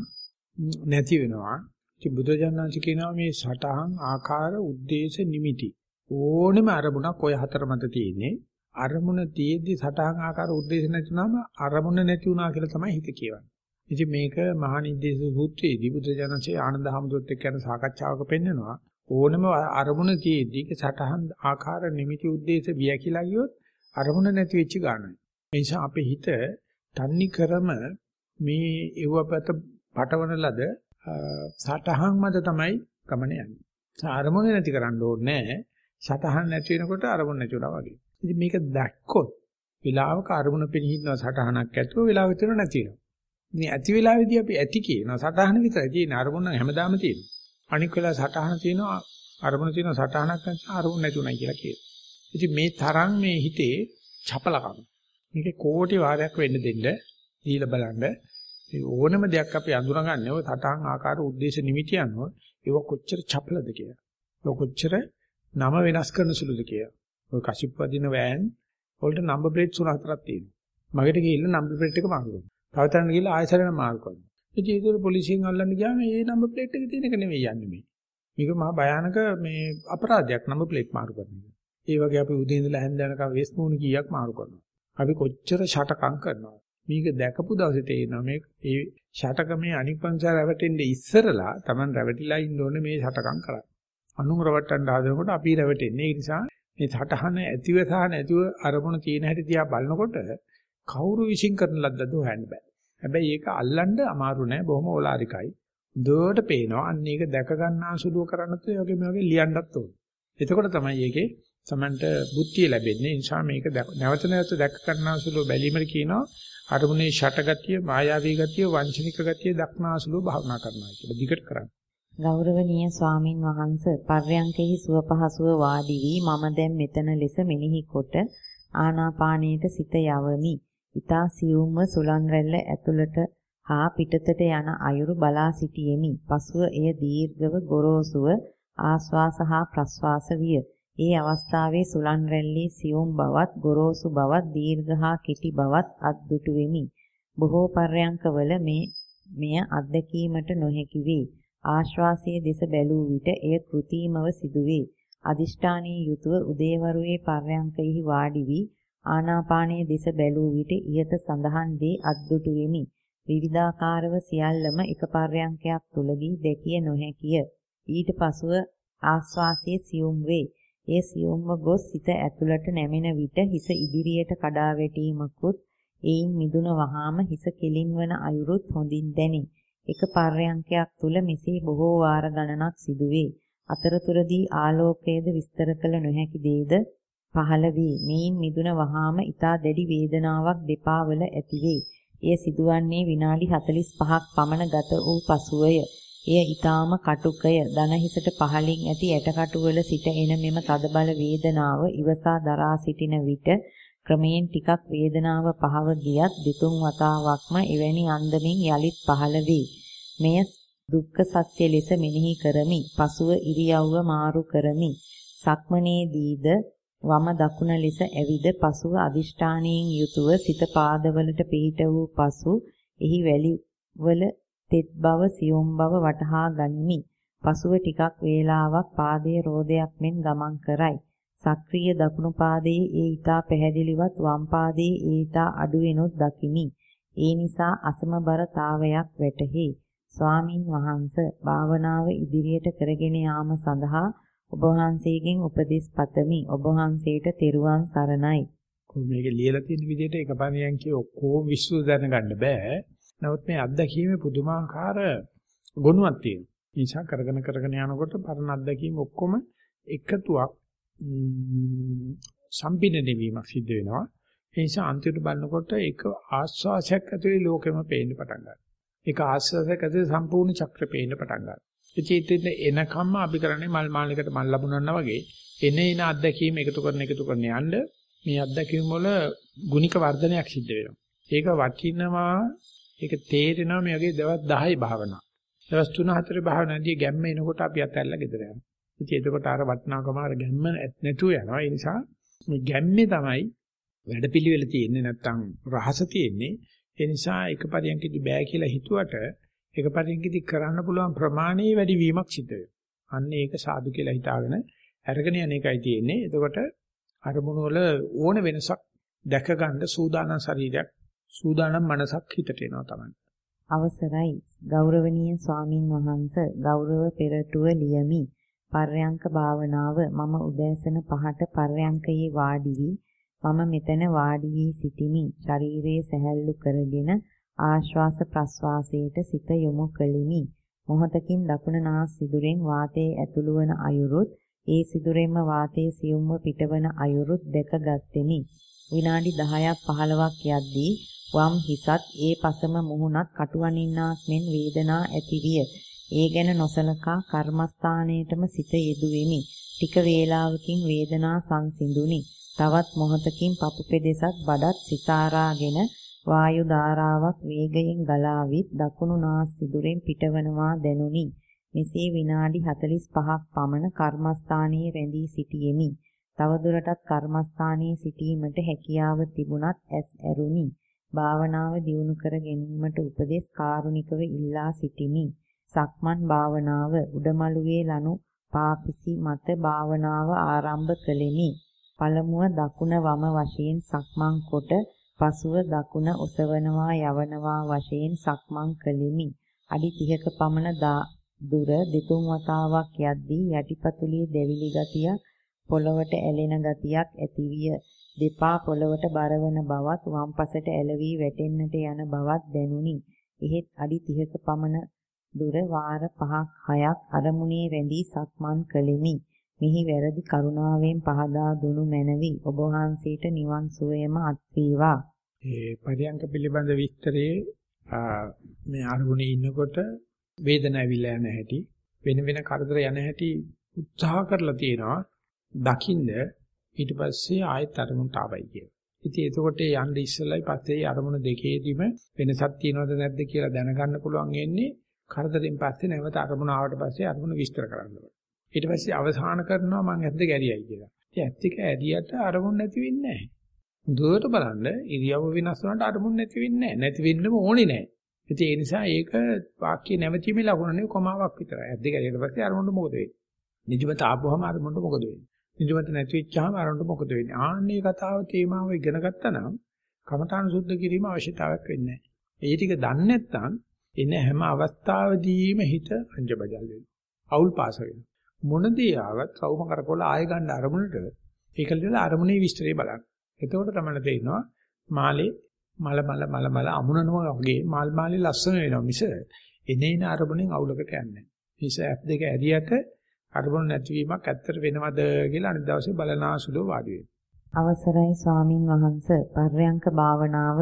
නැති වෙනවා. ඉතින් බුදුජානනාංශ කියනවා මේ සටහන් ආකාර උද්දේශ නිමිති ඕනෙම අරමුණක් ඔය හතර මත තියෙන්නේ. අරමුණ තියෙද්දි සටහන් ආකාර උද්දේශ නැතුනම අරමුණ නැති වුණා කියලා තමයි හිත කියවන්නේ. ඉතින් මේක මහා නිද්දේශ සූත්‍රයේදී බුදුජානකසේ ආනන්ද හැමදොත් එක්ක යන සාකච්ඡාවක පෙන්නනවා ඕනම අරමුණ තියෙද්දි සටහන් ආකාර නිමිති උද්දේශ වියකිලා ගියොත් අරමුණ නැති වෙච්ච ගන්නයි. ඒ නිසා අපේ හිත තන්නි කරම මේ එවපත පටවන ලද සටහන් මත තමයි ගමන යන්නේ. අරමුණ නැති කරන්න ඕනේ නැහැ. සටහන් නැති වෙනකොට අරමුණ නැති වුණා වගේ. ඉතින් මේක දැක්කොත් විලාවක අරමුණ පිළිහින්නවා සටහනක් ඇතුව විලාව විතර නැති වෙනවා. මේ ඇති වෙලාවේදී අපි ඇති කියනවා සටහන විතරයි තියෙන අරමුණ හැමදාම තියෙනවා. අනික් වෙලාව සටහන තියෙනවා අරමුණ තියෙනවා සටහනක් නැත්නම් අරමුණ නැතුණයි කියලා කියනවා. ඉතින් මේ තරම් මේ හිතේ චපලකම. මේකේ කෝටි වාරයක් වෙන්න දෙන්න දීලා බලන්න. ඕනම දෙයක් අපි අඳුරගන්නේ ඔය සටහන් ආකාර උද්දේශ නිමිති අනුව ඒක කොච්චර චපලද කියලා. ඒක කොච්චර නම වෙනස් කරන සුළුද කියලා. ඔය කසිප් වදින වෑන් වලට නම්බර් ප්ලේට් තුන හතරක් තියෙනවා. මගට ගිහිල්ලා නම්බර් ප්ලේට් එක මාරු කරනවා. තව තැනකට ගිහිල්ලා ආයෙසරන මාරු කරනවා. ඉතින් ඒක පොලිසියෙන් අල්ලන්න ගියාම ඒ නම්බර් ප්ලේට් එක තියෙන එක නෙවෙයි යන්නේ මේ. මේක මහා භයානක මේ අපරාධයක් නම්බර් ප්ලේට් මාරු කරන එක. ඒ වගේ අපි උදේ ඉඳලා හැන්ද යනකම් වෙස් මූණ කීයක් මාරු කරනවා. අපි කොච්චර ෂටකම් කරනවා. මේක දැකපු දවසේ තේරෙනවා මේ ඒ ෂටකමේ අනිපංසාර රැවටෙන්නේ ඉස්සරලා Taman රැවටිලා ඉන්න ඕනේ මේ ෂටකම් කරා. අනුන් රවට්ටන්න හදනකොට අපි රැවටෙන්නේ. ඒ නිසා මේ සටහන ඇතිව සහ නැතිව අරමුණ තියෙන හැටි දිහා බලනකොට කවුරු විශ්ින් කරන ලද්දද හොයන්න බෑ. හැබැයි ඒක අල්ලන්න අමාරු නෑ බොහොම ඕලාරිකයි. දුවට පේනවා. අන්න ඒක දැක ගන්නා සුළුව කරන්නත් ඒ වගේ මේ වගේ ලියන්නත් ඕනේ. එතකොට තමයි ඒකේ Tamanට බුද්ධිය ලැබෙන්නේ. ඒ නිසා මේක නැවත නැවත දැක ගන්නා සුළුව බැලීමට කියනවා අරමුණේ ෂටගතිය, මායාවී ගතිය, වංචනික ගතිය දක්නා සුළුව භාවනා කරනවා කියලා. දිගට කරන්න. ගෞරවනීය ස්වාමින් වහන්ස පර්යංකෙහි සුව පහසුව වාඩි වී මම දැන් මෙතන ලෙස මෙනෙහි කොට ආනාපානයට සිත යවමි. ඊතා සියුම්ව සුලන් රැල්ල ඇතුළට හා පිටතට යන අයුරු බලා සිටියෙමි. පසුව එය දීර්ඝව ගොරෝසුව ආස්වාස හා ප්‍රස්වාස විය. ඒ අවස්ථාවේ සුලන් රැල්ලේ සියුම් බවත් ගොරෝසු බවත් දීර්ඝ හා කෙටි බවත් අද්දුටු වෙමි. බොහෝ පර්යංකවල මේ මෙය අත්දැකීමට නොහැකි වේ. ආශ්වාසයේ දෙස බැලූ විට එය કૃතිමව සිදුවේ. අදිෂ්ඨානයේ යුතුව උදේවරුේ පර්යංකෙහි වාඩි වී ආනාපානයේ දෙස බැලූ විට ইহත සඳහන් දේ අද්දුටු වෙමි. විවිධාකාරව සියල්ලම එක පර්යංකයක් තුලදී දැකිය නොහැකිය. ඊට පසුව ආශ්වාසයේ සියුම් වේ. ඒ සියුම්ව ගොස් සිත ඇතුළට නැමෙන විට හිස ඉදිරියට කඩා වැටීමකුත් එයින් මිදුන වහාම හිස කෙලින් වන අයුරුත් හොඳින් දැනේ. එක පර්යංකයක් තුල මෙසේ බොහෝ වාර ගණනක් සිදුවේ. අතරතුරදී ආලෝකයේද විස්තර කළ නොහැකි දේද පහළ වී මේන් මිදුන වහාම ඊතා දැඩි වේදනාවක් දෙපා වල ඇතිවේ. එය සිදුවන්නේ විනාඩි 45ක් පමණ ගත වූ පසුවය. එය ඊටාම කටුකය දන හිසට පහලින් ඇති ඇටකටු වල සිට එන මෙම තදබල වේදනාව ඉවසා දරා සිටින විට ක්‍රමයෙන් ටිකක් වේදනාව පහව ගියත් දෙතුන් වතාවක්ම එවැනි අන්දමින් යලිත් පහළ වේ. මෙය දුක්ඛ සත්‍ය ලෙස මෙනෙහි කරමි. පසුව ඉරියව්ව මාරු කරමි. සක්මනේදීද වම දකුණ ලෙස ඇවිද පසුව අදිෂ්ඨානයෙන් යුතුව සිත පාදවලට පිහිට වූ පසු එහි වැලි වල තෙත් බව සියොම් බව වටහා ගනිමි. පසුව ටිකක් වේලාවක් පාදයේ රෝදයක් මෙන් ගමන් කරයි. සක්‍රීය දකුණු පාදයේ ඒ ඊතා පැහැදිලිවත් වම් පාදයේ ඒ ඊතා අඩු වෙනොත් දකිමි. ඒ නිසා අසමබරතාවයක් වැටහි. ස්වාමින් වහන්සේ භාවනාව ඉදිරියට කරගෙන යාම සඳහා ඔබ වහන්සේගෙන් උපදෙස් පතමි. ඔබ වහන්සේට තෙරුවන් සරණයි. මේක ලියලා තියෙන විදිහට එක පරියන්කේ ඔක්කොම විශ්ව දැනගන්න බෑ. නමුත් මේ අත්දැකීමේ පුදුමාකාර ගුණයක් තියෙනවා. නිසා කරගෙන කරගෙන යනකොට පරණ අත්දැකීම් ඔක්කොම එකතුවක් සම්පින්න වීමක් සිද්ධ වෙනවා. ඒ නිසා අන්තිමට බලනකොට ඒක ආස්වාසයක් ඇතුලේ ලෝකෙම පේන්න පටන් ගන්නවා. ඒක ආස්වාසයක් ඇතුලේ සම්පූර්ණ චක්‍රය පේන්න පටන් ගන්නවා. ඉතින් එනකම්ම අපි කරන්නේ මල් මාලයකට මල් ලැබුණා වගේ එන එන අත්දැකීම් එකතු කරන එකතු කරන යන්න මේ අත්දැකීම් වල ගුණික වර්ධනයක් සිද්ධ වෙනවා. ඒක වටිනවා ඒක තේරෙනවා මේ වගේ දවස් 10 භාවනා. දවස් 3-4 භාවනාදී ගැම්ම එනකොට අපි අතැල්ලා ගෙදර යනවා. ඉතින් එතකොට අර වටිනාකම අර ගැම්ම නැතුව යනවා. ඒ නිසා මේ ගැම්මේ තමයි වැඩපිළිවෙල තියෙන්නේ නැත්තම් රහස තියෙන්නේ. ඒ නිසා එක පරියන්කදී බෑ කියලා හිතුවට එක පරියන්කදී කරන්න පුළුවන් ප්‍රමාණයේ වැඩි වීමක් සිද්ධ වෙනවා. අන්න ඒක සාදු කියලා හිතාගෙන අරගෙන යන එකයි තියෙන්නේ. එතකොට අරමුණු වල ඕන වෙනසක් දැක ගන්න සූදානම් ශරීරයක් සූදානම් මනසක් හිතට එනවා තමයි. අවසරයි ගෞරවනීය ස්වාමින් වහන්සේ ගෞරව පෙරටුව ලියමි. පර්යංක භාවනාව මම උදෑසන පහට පර්යංකයේ වාඩි වී මම මෙතන වාඩි වී සිටිමි. ශරීරයේ සැහැල්ලු කරගෙන ආශ්වාස ප්‍රශ්වාසයට සිත යොමු කළෙමි. මොහොතකින් දකුණ නාස් සිදුරෙන් වාතයේ ඇතුළු වන අයුරුත් ඒ සිදුරෙන්ම වාතයේ සියුම්ව පිටවන අයුරුත් දැකගත්ෙමි. විනාඩි 10ක් 15ක් යද්දී වම් හිසත් ඒ පසම මුහුණත් කටුවනින්නාක් මෙන් වේදනා ඇතිවිය. ඒ ගැන නොසලකා කර්මස්ථානයේටම සිත යෙදුවෙමි. ටික වේලාවකින් වේදනා සංසිඳුනි. තවත් මොහොතකින් පපු පෙදෙසත් බඩත් සිසාරාගෙන වායු ධාරාවක් වේගයෙන් ගලා විත් දකුණු නාස් සිදුරෙන් පිටවනවා දැනුනි. මෙසේ විනාඩි 45ක් පමණ කර්මස්ථානයේ රැඳී සිටියෙමි. තවදුරටත් කර්මස්ථානයේ සිටීමට හැකියාව තිබුණත් ඇස් ඇරුණි. භාවනාව දියුණු කර ගැනීමට උපදෙස් කාරුණිකව ඉල්ලා සිටිමි. සක්මන් භාවනාව උඩමළුවේ ලනු පාපිසි මත භාවනාව ආරම්භ කළෙමි. පළමුව දකුණ වම වශයෙන් සක්මන් කොට පසුව දකුණ ඔසවනවා යවනවා වශයෙන් සක්මන් කළෙමි. අඩි 30ක පමණ දුර දෙතුන් වතාවක් යද්දී යටිපතුලේ දැවිලි ගතියක් පොළවට ඇලෙන ගතියක් ඇතිවිය. දෙපා පොළවට බරවන බවත් වම් පසට ඇලවි වැටෙන්නට යන බවත් දැනුනි. එහෙත් අඩි 30ක පමණ දුර වාර 5ක් 6ක් අරමුණේ රැඳී සක්මන් කළෙමි. මෙහි වැරදි කරුණාවෙන් පහදා දුනු මැනවි. ඔබ වහන්සේට නිවන් සුවයම අත් වේවා. ඒ පරියංක පිළිබඳ විස්තරයේ මේ අරමුණේ ඉන්නකොට වේදනාව ඇවිල්ලා යන හැටි වෙන වෙන කරදර යන හැටි උත්සාහ කරලා තියෙනවා දකින්ද ඊට පස්සේ ආයෙත් අරමුණට ආවයි කියලා. ඉතින් එතකොට යන්න ඉස්සෙල්ලයි පස්සේ අරමුණ දෙකේදීම වෙනසක් තියෙනවද නැද්ද කියලා දැනගන්න පුළුවන් වෙන්නේ කරදරෙන් පස්සේ නැවත අරමුණ ආවට පස්සේ අරමුණ විස්තර කරන්න ඕනේ. ඊට පස්සේ අවසාන කරනවා මං ඇද්ද ගැරියයි කියලා. ඉතින් ඇත්ත එක ඇදියට අරමුණ නැති වෙන්නේ නැහැ. දුවට බලන්න ඉරියව්ව වෙනස් වුණාට අරමුණ නැති වෙන්නේ නැහැ. නැති වෙන්නම ඕනේ නැහැ. ඉතින් ඒ නිසා ඒක වාක්‍ය නැවතීමේ ලකුණ නෙවෙයි කොමාවක් විතරයි. ඇද්ද ගැරියට පස්සේ අරමුණට මොකද වෙන්නේ? නිදිමත ආපුවම අරමුණට මොකද වෙන්නේ? නිදිමත නැති වෙච්චාම අරමුණට මොකද වෙන්නේ? ආන්නේ කතාව තේමාව ඉගෙන ගත්තා නම් කමඨාන සුද්ධ කිරීම අවශ්‍යතාවයක් වෙන්නේ නැහැ. ඒ ටික දන්නේ නැත්නම් එන හැම අවස්ථාවෙදීම හිත අංජබජල් වෙනවා. අවුල් පාස වෙනවා. මොන දේ ආවත් කවුම කරකවල ආය ගන්න අරමුණට ඒකල අරමුණේ විස්තරය බලන්න. එතකොට තමයි තේරෙනවා මාලේ මල මල මල මල අමුණනවා වගේ මල් මාලේ ලස්සන වෙනවා මිස එනේන අරමුණෙන් අවුලකට යන්නේ නැහැ. මිස ඇස් දෙක ඇරියට අරමුණ නැතිවීමක් ඇත්තට වෙනවද කියලා අනිත් දවසේ බලනාසුලෝ වාඩි වෙනවා. අවසරයි ස්වාමින් වහන්සේ පර්යංක භාවනාව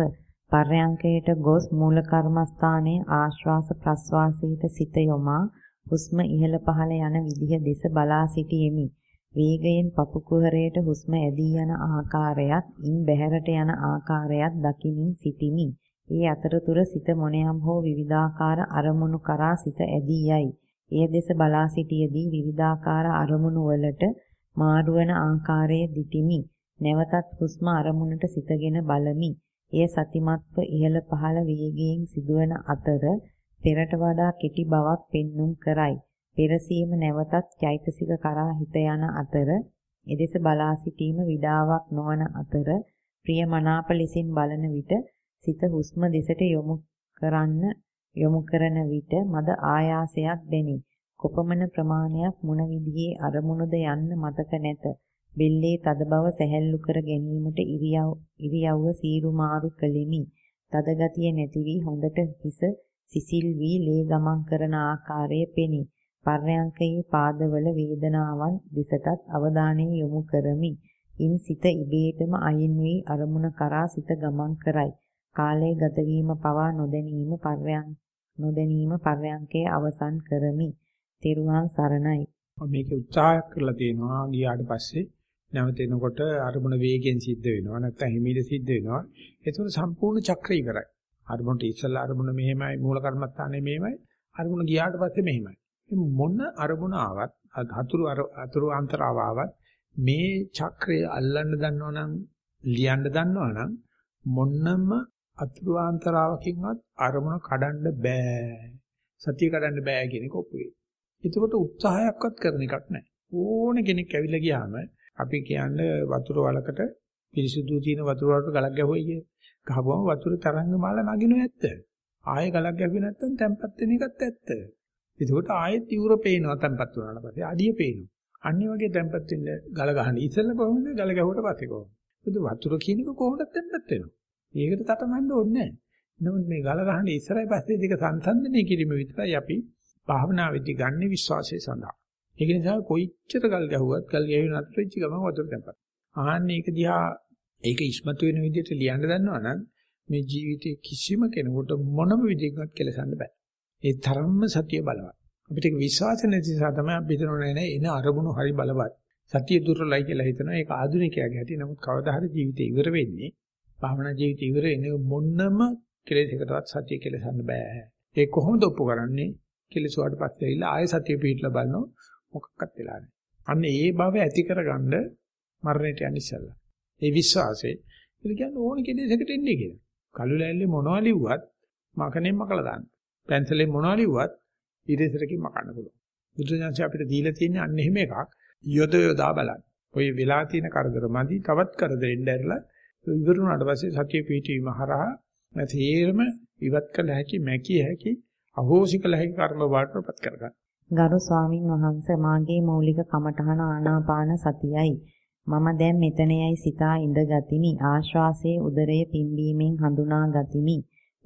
පර්යංකයට ගොස් මූල කර්මස්ථානයේ ආශ්වාස ප්‍රශ්වාසයට සිත යොමා හුස්ම ඉහළ පහළ යන විදිහ දෙස බලා සිටියෙමි. වේගයෙන් පපු කුහරයට හුස්ම ඇදී යන ආකාරයත්, ඉන් බැහැරට යන ආකාරයත් දකිමින් සිටිමි. ඒ අතරතුර සිත මොනියම් හෝ විවිධාකාර අරමුණු කරා සිත ඇදී යයි. එය දෙස බලා සිටියේදී විවිධාකාර අරමුණු වලට මාරුවන ආකාරයේ දිටිමි. නැවතත් හුස්ම අරමුණට සිතගෙන බලමි. එය සතිමත්ව ඉහළ පහළ වේගයෙන් සිදුවන අතර පෙරට වඩා කෙටි බවක් පෙන්눔 කරයි. පෙරසීම නැවතත් චෛතසික කරා හිත යන අතර එදෙස බලා සිටීම විඩාවක් නොවන අතර ප්‍රියමනාප ලෙසින් බලන විට සිත හුස්ම දෙසට යොමු කරන්න යොමු කරන විට මද ආයාසයක් දැනේ. කොපමණ ප්‍රමාණයක් මොන විදිහේ අරමුණද යන්න මතක නැත. බෙල්ලේ තද බව සැහැල්ලු කර ගැනීමට ඉරියව් ඉරියව්ව සීරු මාරු කළෙමි. තද ගතිය නැති වී හොඳට හිස සිසිල් වී ලේ ගමන් කරන ආකාරය පෙනී. පර්යංකයේ පාදවල වේදනාවන් දිසටත් අවධානය යොමු කරමි. ඉන් සිත ඉබේටම අයින් වී අරමුණ කරා සිත ගමන් කරයි. කාලය ගත වීම පවා නොදැනීම පර්යං නොදැනීම පර්යංකයේ අවසන් කරමි. තෙරුවන් සරණයි. මේක උත්සාහයක් කරලා තියෙනවා ගියාට පස්සේ නැවත එනකොට අරමුණ වේගෙන් සිද්ධ වෙනවා නැත්නම් හිමීට සිද්ධ වෙනවා. ඒතකොට සම්පූර්ණ චක්‍රය ඉවරයි. අරමුණට ඉස්සල්ලා අරමුණ මෙහෙමයි මූල කර්මස්ථානේ මෙහෙමයි අරමුණ ගියාට පස්සේ මෙහෙමයි. මොන අරමුණ ආවත් අතුරු අතුරු අන්තරාව ආවත් මේ චක්‍රය අල්ලන්න දන්නවනම් ලියන්න දන්නවනම් මොන්නම අතුරු අන්තරාවකින්වත් අරමුණ කඩන්න බෑ. සතිය කඩන්න බෑ කියන එක ඔප්පු වෙයි. එතකොට උත්සාහයක්වත් කරන එකක් නැහැ. ඕන කෙනෙක් ඇවිල්ලා ගියාම අපි කියන්නේ වතුර වලකට පිරිසුදු තියෙන වතුර වලට ගලක් ගැහුවයි කිය. ගහපුවම වතුර තරංග මාලා නගිනු ඇත්ත. ආයෙ ගලක් ගැහුවේ නැත්නම් තැම්පත් වෙන එකත් ඇත්ත. එතකොට ආයෙත් ඉවුර පේනවා තැම්පත් වුණාට පස්සේ අඩිය පේනවා. අනිත් වගේ තැම්පත් වෙන්න ගල ගහන ඉතින් කොහොමද ගල ගැහුවට පස්සේ කොහොමද? බුදු වතුර කියන එක කොහොමද තැම්පත් වෙනවා? ඒකට තටමඬ ඕනේ නැහැ. නමුත් මේ ගල ගහන ඉස්සරයි පස්සේ දෙක සංසන්දනය කිරීම විතරයි අපි භාවනාවේදී ගන්න විශ්වාසය සඳහා. ඒක නිසා කොයිච්චර ගල් ගැහුවත් ගල් ගැහුවේ නැතර වෙච්ච ගමන් වතුර තැම්පත්. ආන්න ඒක දිහා ඒක ඉස්මතු වෙන විදිහට ලියන්න දන්නවනම් මේ ජීවිතේ කිසිම කෙනෙකුට මොනම විදිහකින්වත් කෙලසන්න බෑ. ඒ තරම්ම සතිය බලවත්. අපිට ඒක විශ්වාස නැති නිසා තමයි අපි හිතනෝනේ නෑ එන අරමුණු හරි බලවත්. සතිය දුර්වලයි කියලා හිතනවා. ඒක ආධුනිකයාගේ හැටි. නමුත් කවදා හරි ජීවිතේ ඉවර වෙන්නේ භාවනා ජීවිතේ ඉවර වෙන්නේ මොනම කෙලෙසකටවත් සතිය කෙලසන්න බෑ. ඒ කොහොමද ඔප්පු කරන්නේ? කෙලසුවාට පස්සේ ඇවිල්ලා ආයෙ සතිය පිටලා බලනවා මොකක්වත් වෙලා නැහැ. අන්න ඒ බව ඇති කරගන්න මරණයට යන්න ඉස්සල්ලා. ඒ විශ්වාසය ඒක කියන්නේ ඕන කෙනෙකුට එන්නේ කියලා. කළු ලෑල්ලේ මොනවා ලිව්වත් මකනේ මකලා දාන්න. පැන්සලෙන් මොනවා ලිව්වත් ඉරේසරකින් මකන්න පුළුවන්. බුදුසසුන අපිට දීලා තියෙන අන්න එහෙම එකක් යොද යොදා බලන්න. ඔය වෙලා තියෙන කරදර මදි තවත් කරදරෙන්න ඇරලා ඉවරුණාට පස්සේ සතිය පිටවීම හරහා තේරම ඉවත් කළ හැකි මැකිය හැකි අහෝසි කළ හැකි කර්ම වාටපත් කරගන්න. ගරු ස්වාමින් වහන්සේ මාගේ මූලික කමඨහන ආනාපාන සතියයි. මම දැන් මෙතනෙයි සිතා ඉඳ ගතිමි. ආශ්වාසයේ උදරයේ පිම්බීමෙන් හඳුනා ගතිමි.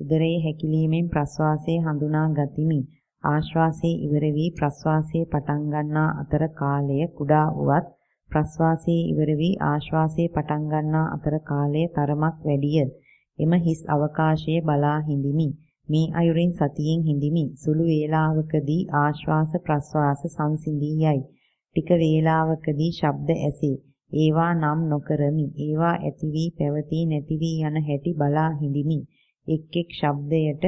උදරයේ හැකිලීමෙන් ප්‍රශ්වාසයේ හඳුනා ගතිමි. ආශ්වාසයේ ඉවර වී ප්‍රශ්වාසයේ පටන් ගන්නා අතර කාලය කුඩා වුවත් ප්‍රශ්වාසයේ ඉවර වී ආශ්වාසයේ පටන් ගන්නා අතර කාලය තරමක් වැඩිය. එම හිස් අවකාශයේ බලා හිඳිමි. මේ අයුරින් සතියෙන් හිඳිමි. සුළු වේලාවකදී ආශ්වාස ප්‍රශ්වාස සංසිඳී යයි. ටික වේලාවකදී ශබ්ද ඇසේ. ඒවා නම් නොකරමි. ඒවා ඇති වී පැවතී නැති වී යන හැටි බලා හිඳිමි. එක් එක් ශබ්දයට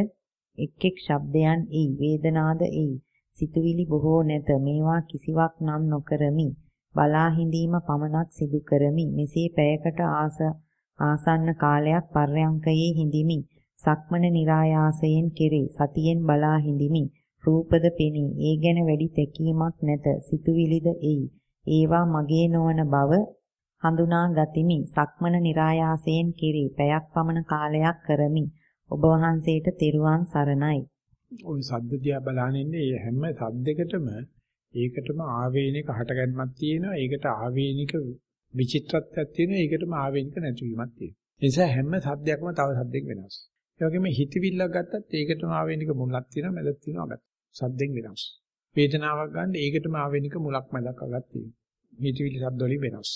එක් එක් ශබ්දයන් එයි වේදනාද එයි සිතුවිලි බොහෝ නැත. මේවා කිසිවක් නම් නොකරමි. බලා හිඳීම පමණක් සිදු කරමි. මෙසේ පැයකට ආස ආසන්න කාලයක් පර්යංකයේ හිඳිමි. සක්මන નિરાයාසයෙන් කෙරේ. සතියෙන් බලා හිඳිමි. රූපද පෙනී. ඒ ගැන වැඩි තැකීමක් නැත. සිතුවිලිද එයි. ඒවා මගේ නොවන බව හඳුනා ගතිමි. සක්මන નિરાයාසයෙන් කිරි. පැයක් පමණ කාලයක් කරමි. ඔබ වහන්සේට තෙරුවන් සරණයි. ওই සද්ද දිහා බලන ඉන්නේ මේ හැම සද්දයකටම ඒකටම ආවේනික හටගැන්මක් තියෙනවා. ඒකට ආවේනික විචිත්‍රත්වයක් තියෙනවා. ඒකටම ආවේනික නැතිවීමක් තියෙනවා. ඒ නිසා හැම සද්දයක්ම තව සද්දෙක වෙනස්. ඒ වගේම හිතවිල්ලක් ගත්තත් ඒකටම ආවේනික මුලක් තියෙනවා, මැදක් තියෙනවා, අගක්. සද්දෙන් වෙනස්. වේදනාවක් ගන්න ඒකටම ආවේනික මුලක් මැදක් අගක් තියෙනවා. හිතවිලි සද්ද වලින් වෙනස්.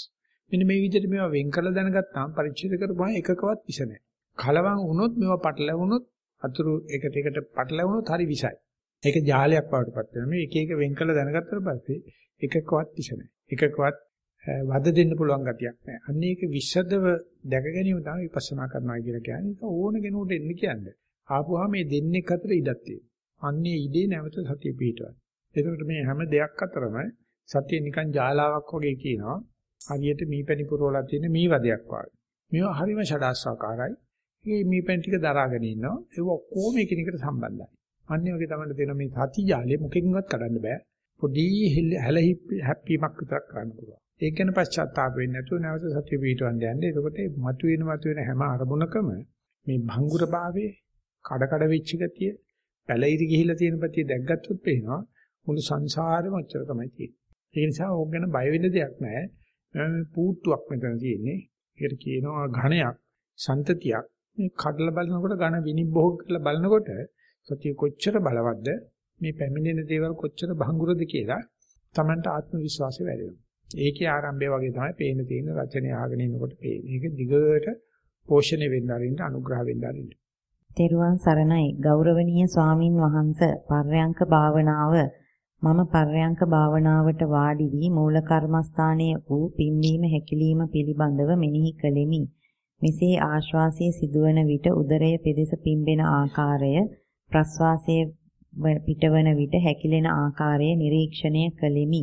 මෙන්න මේ විදිහට මේවා වෙන් කරලා දැනගත්තාම පරිච්ඡේද කරපුවාම එකකවත් විස නැහැ. කලවම් වුණොත් මේවා පටලැවුණොත් අතුරු එකට එකට පටලැවුණොත් හරි විසයි. ඒක ජාලයක් වඩටපත් වෙනවා. මේ එක එක වෙන් කළ දැනගත්තට පස්සේ එකකවත් විස නැහැ. එකකවත් වද දෙන්න පුළුවන් ගතියක් නැහැ. අන්න ඒක විසදව දැක ගැනීම තමයි විපස්සනා කරනවා කියලා කියන්නේ. ඒක ඕන කෙනෙකුට එන්න කියන්නේ. ආපුවාම මේ දෙන්නෙක් අතර ඉඩක් තියෙනවා. අන්නේ ඉඩේ නැවත සතිය පිටවන්න. එතකොට මේ හැම දෙයක් අතරම සතිය නිකන් ජාලාවක් වගේ කියනවා. හරියට මීපැණි පුරවලා තියෙන මී වදයක් වගේ. මේවා හරිම ෂඩාස්වාකාරයි. මේ මීපැන් ටික දරාගෙන ඉන්නවා. ඒක ඔක්කොම එකිනෙකට සම්බන්ධයි. අන්නේ වගේ තමයි තියෙන මේ සති ජාලය මොකකින්වත් කඩන්න බෑ. පොඩි හැල හැප්පීමක් විතරක් කරන්න පුළුවන්. ඒක ගැන පශ්චාත්තාප වෙන්නේ නැතුව නැවත සතිය පිටවන්න යන්නේ. එතකොට මතුවෙන මතුවෙන හැම අරමුණකම මේ භංගුර භාවයේ කඩ කඩ වෙච්ච ගතිය, පැලිරි ගිහිලා තියෙන පැතිය දැක්ගත්තොත් පේනවා මුළු සංසාරෙම ඔච්චර තමයි තියෙන්නේ. ඒ නිසා ඕක ගැන බය වෙන්න දෙයක් නැහැ. මේ පූට්ටුවක් මෙතන තියෙන්නේ. ඒකට කියනවා ඝණයක්, සන්තතියක්. මේ කඩලා බලනකොට ඝන විනිභෝග කරලා බලනකොට සතිය කොච්චර බලවත්ද මේ පැමිණෙන දේවල් කොච්චර භංගුරද කියලා Tamanට ආත්ම විශ්වාසය වැඩි වෙනවා. ඒකේ ආරම්භය වගේ තමයි පේන තියෙන රචනය ආගෙන ඉන්නකොට පේන්නේ. ඒක දිගට පෝෂණය වෙන්න අරින්න අනුග්‍රහ වෙන්න අරින්න. තෙරුවන් සරණයි ගෞරවනීය ස්වාමින් වහන්සේ පර්යංක භාවනාව මම පර්යංක භාවනාවට වාඩි වී මූල කර්මස්ථානයේ වූ පිම්වීම හැකිලිම පිළිබඳව මෙනෙහි කළෙමි. මෙසේ ආශ්වාසයේ සිදුවන විට උදරය පෙදෙස පිම්බෙන ආකාරය ප්‍රශ්වාසයේ පිටවන විට හැකිලෙන ආකාරය නිරීක්ෂණය කළෙමි.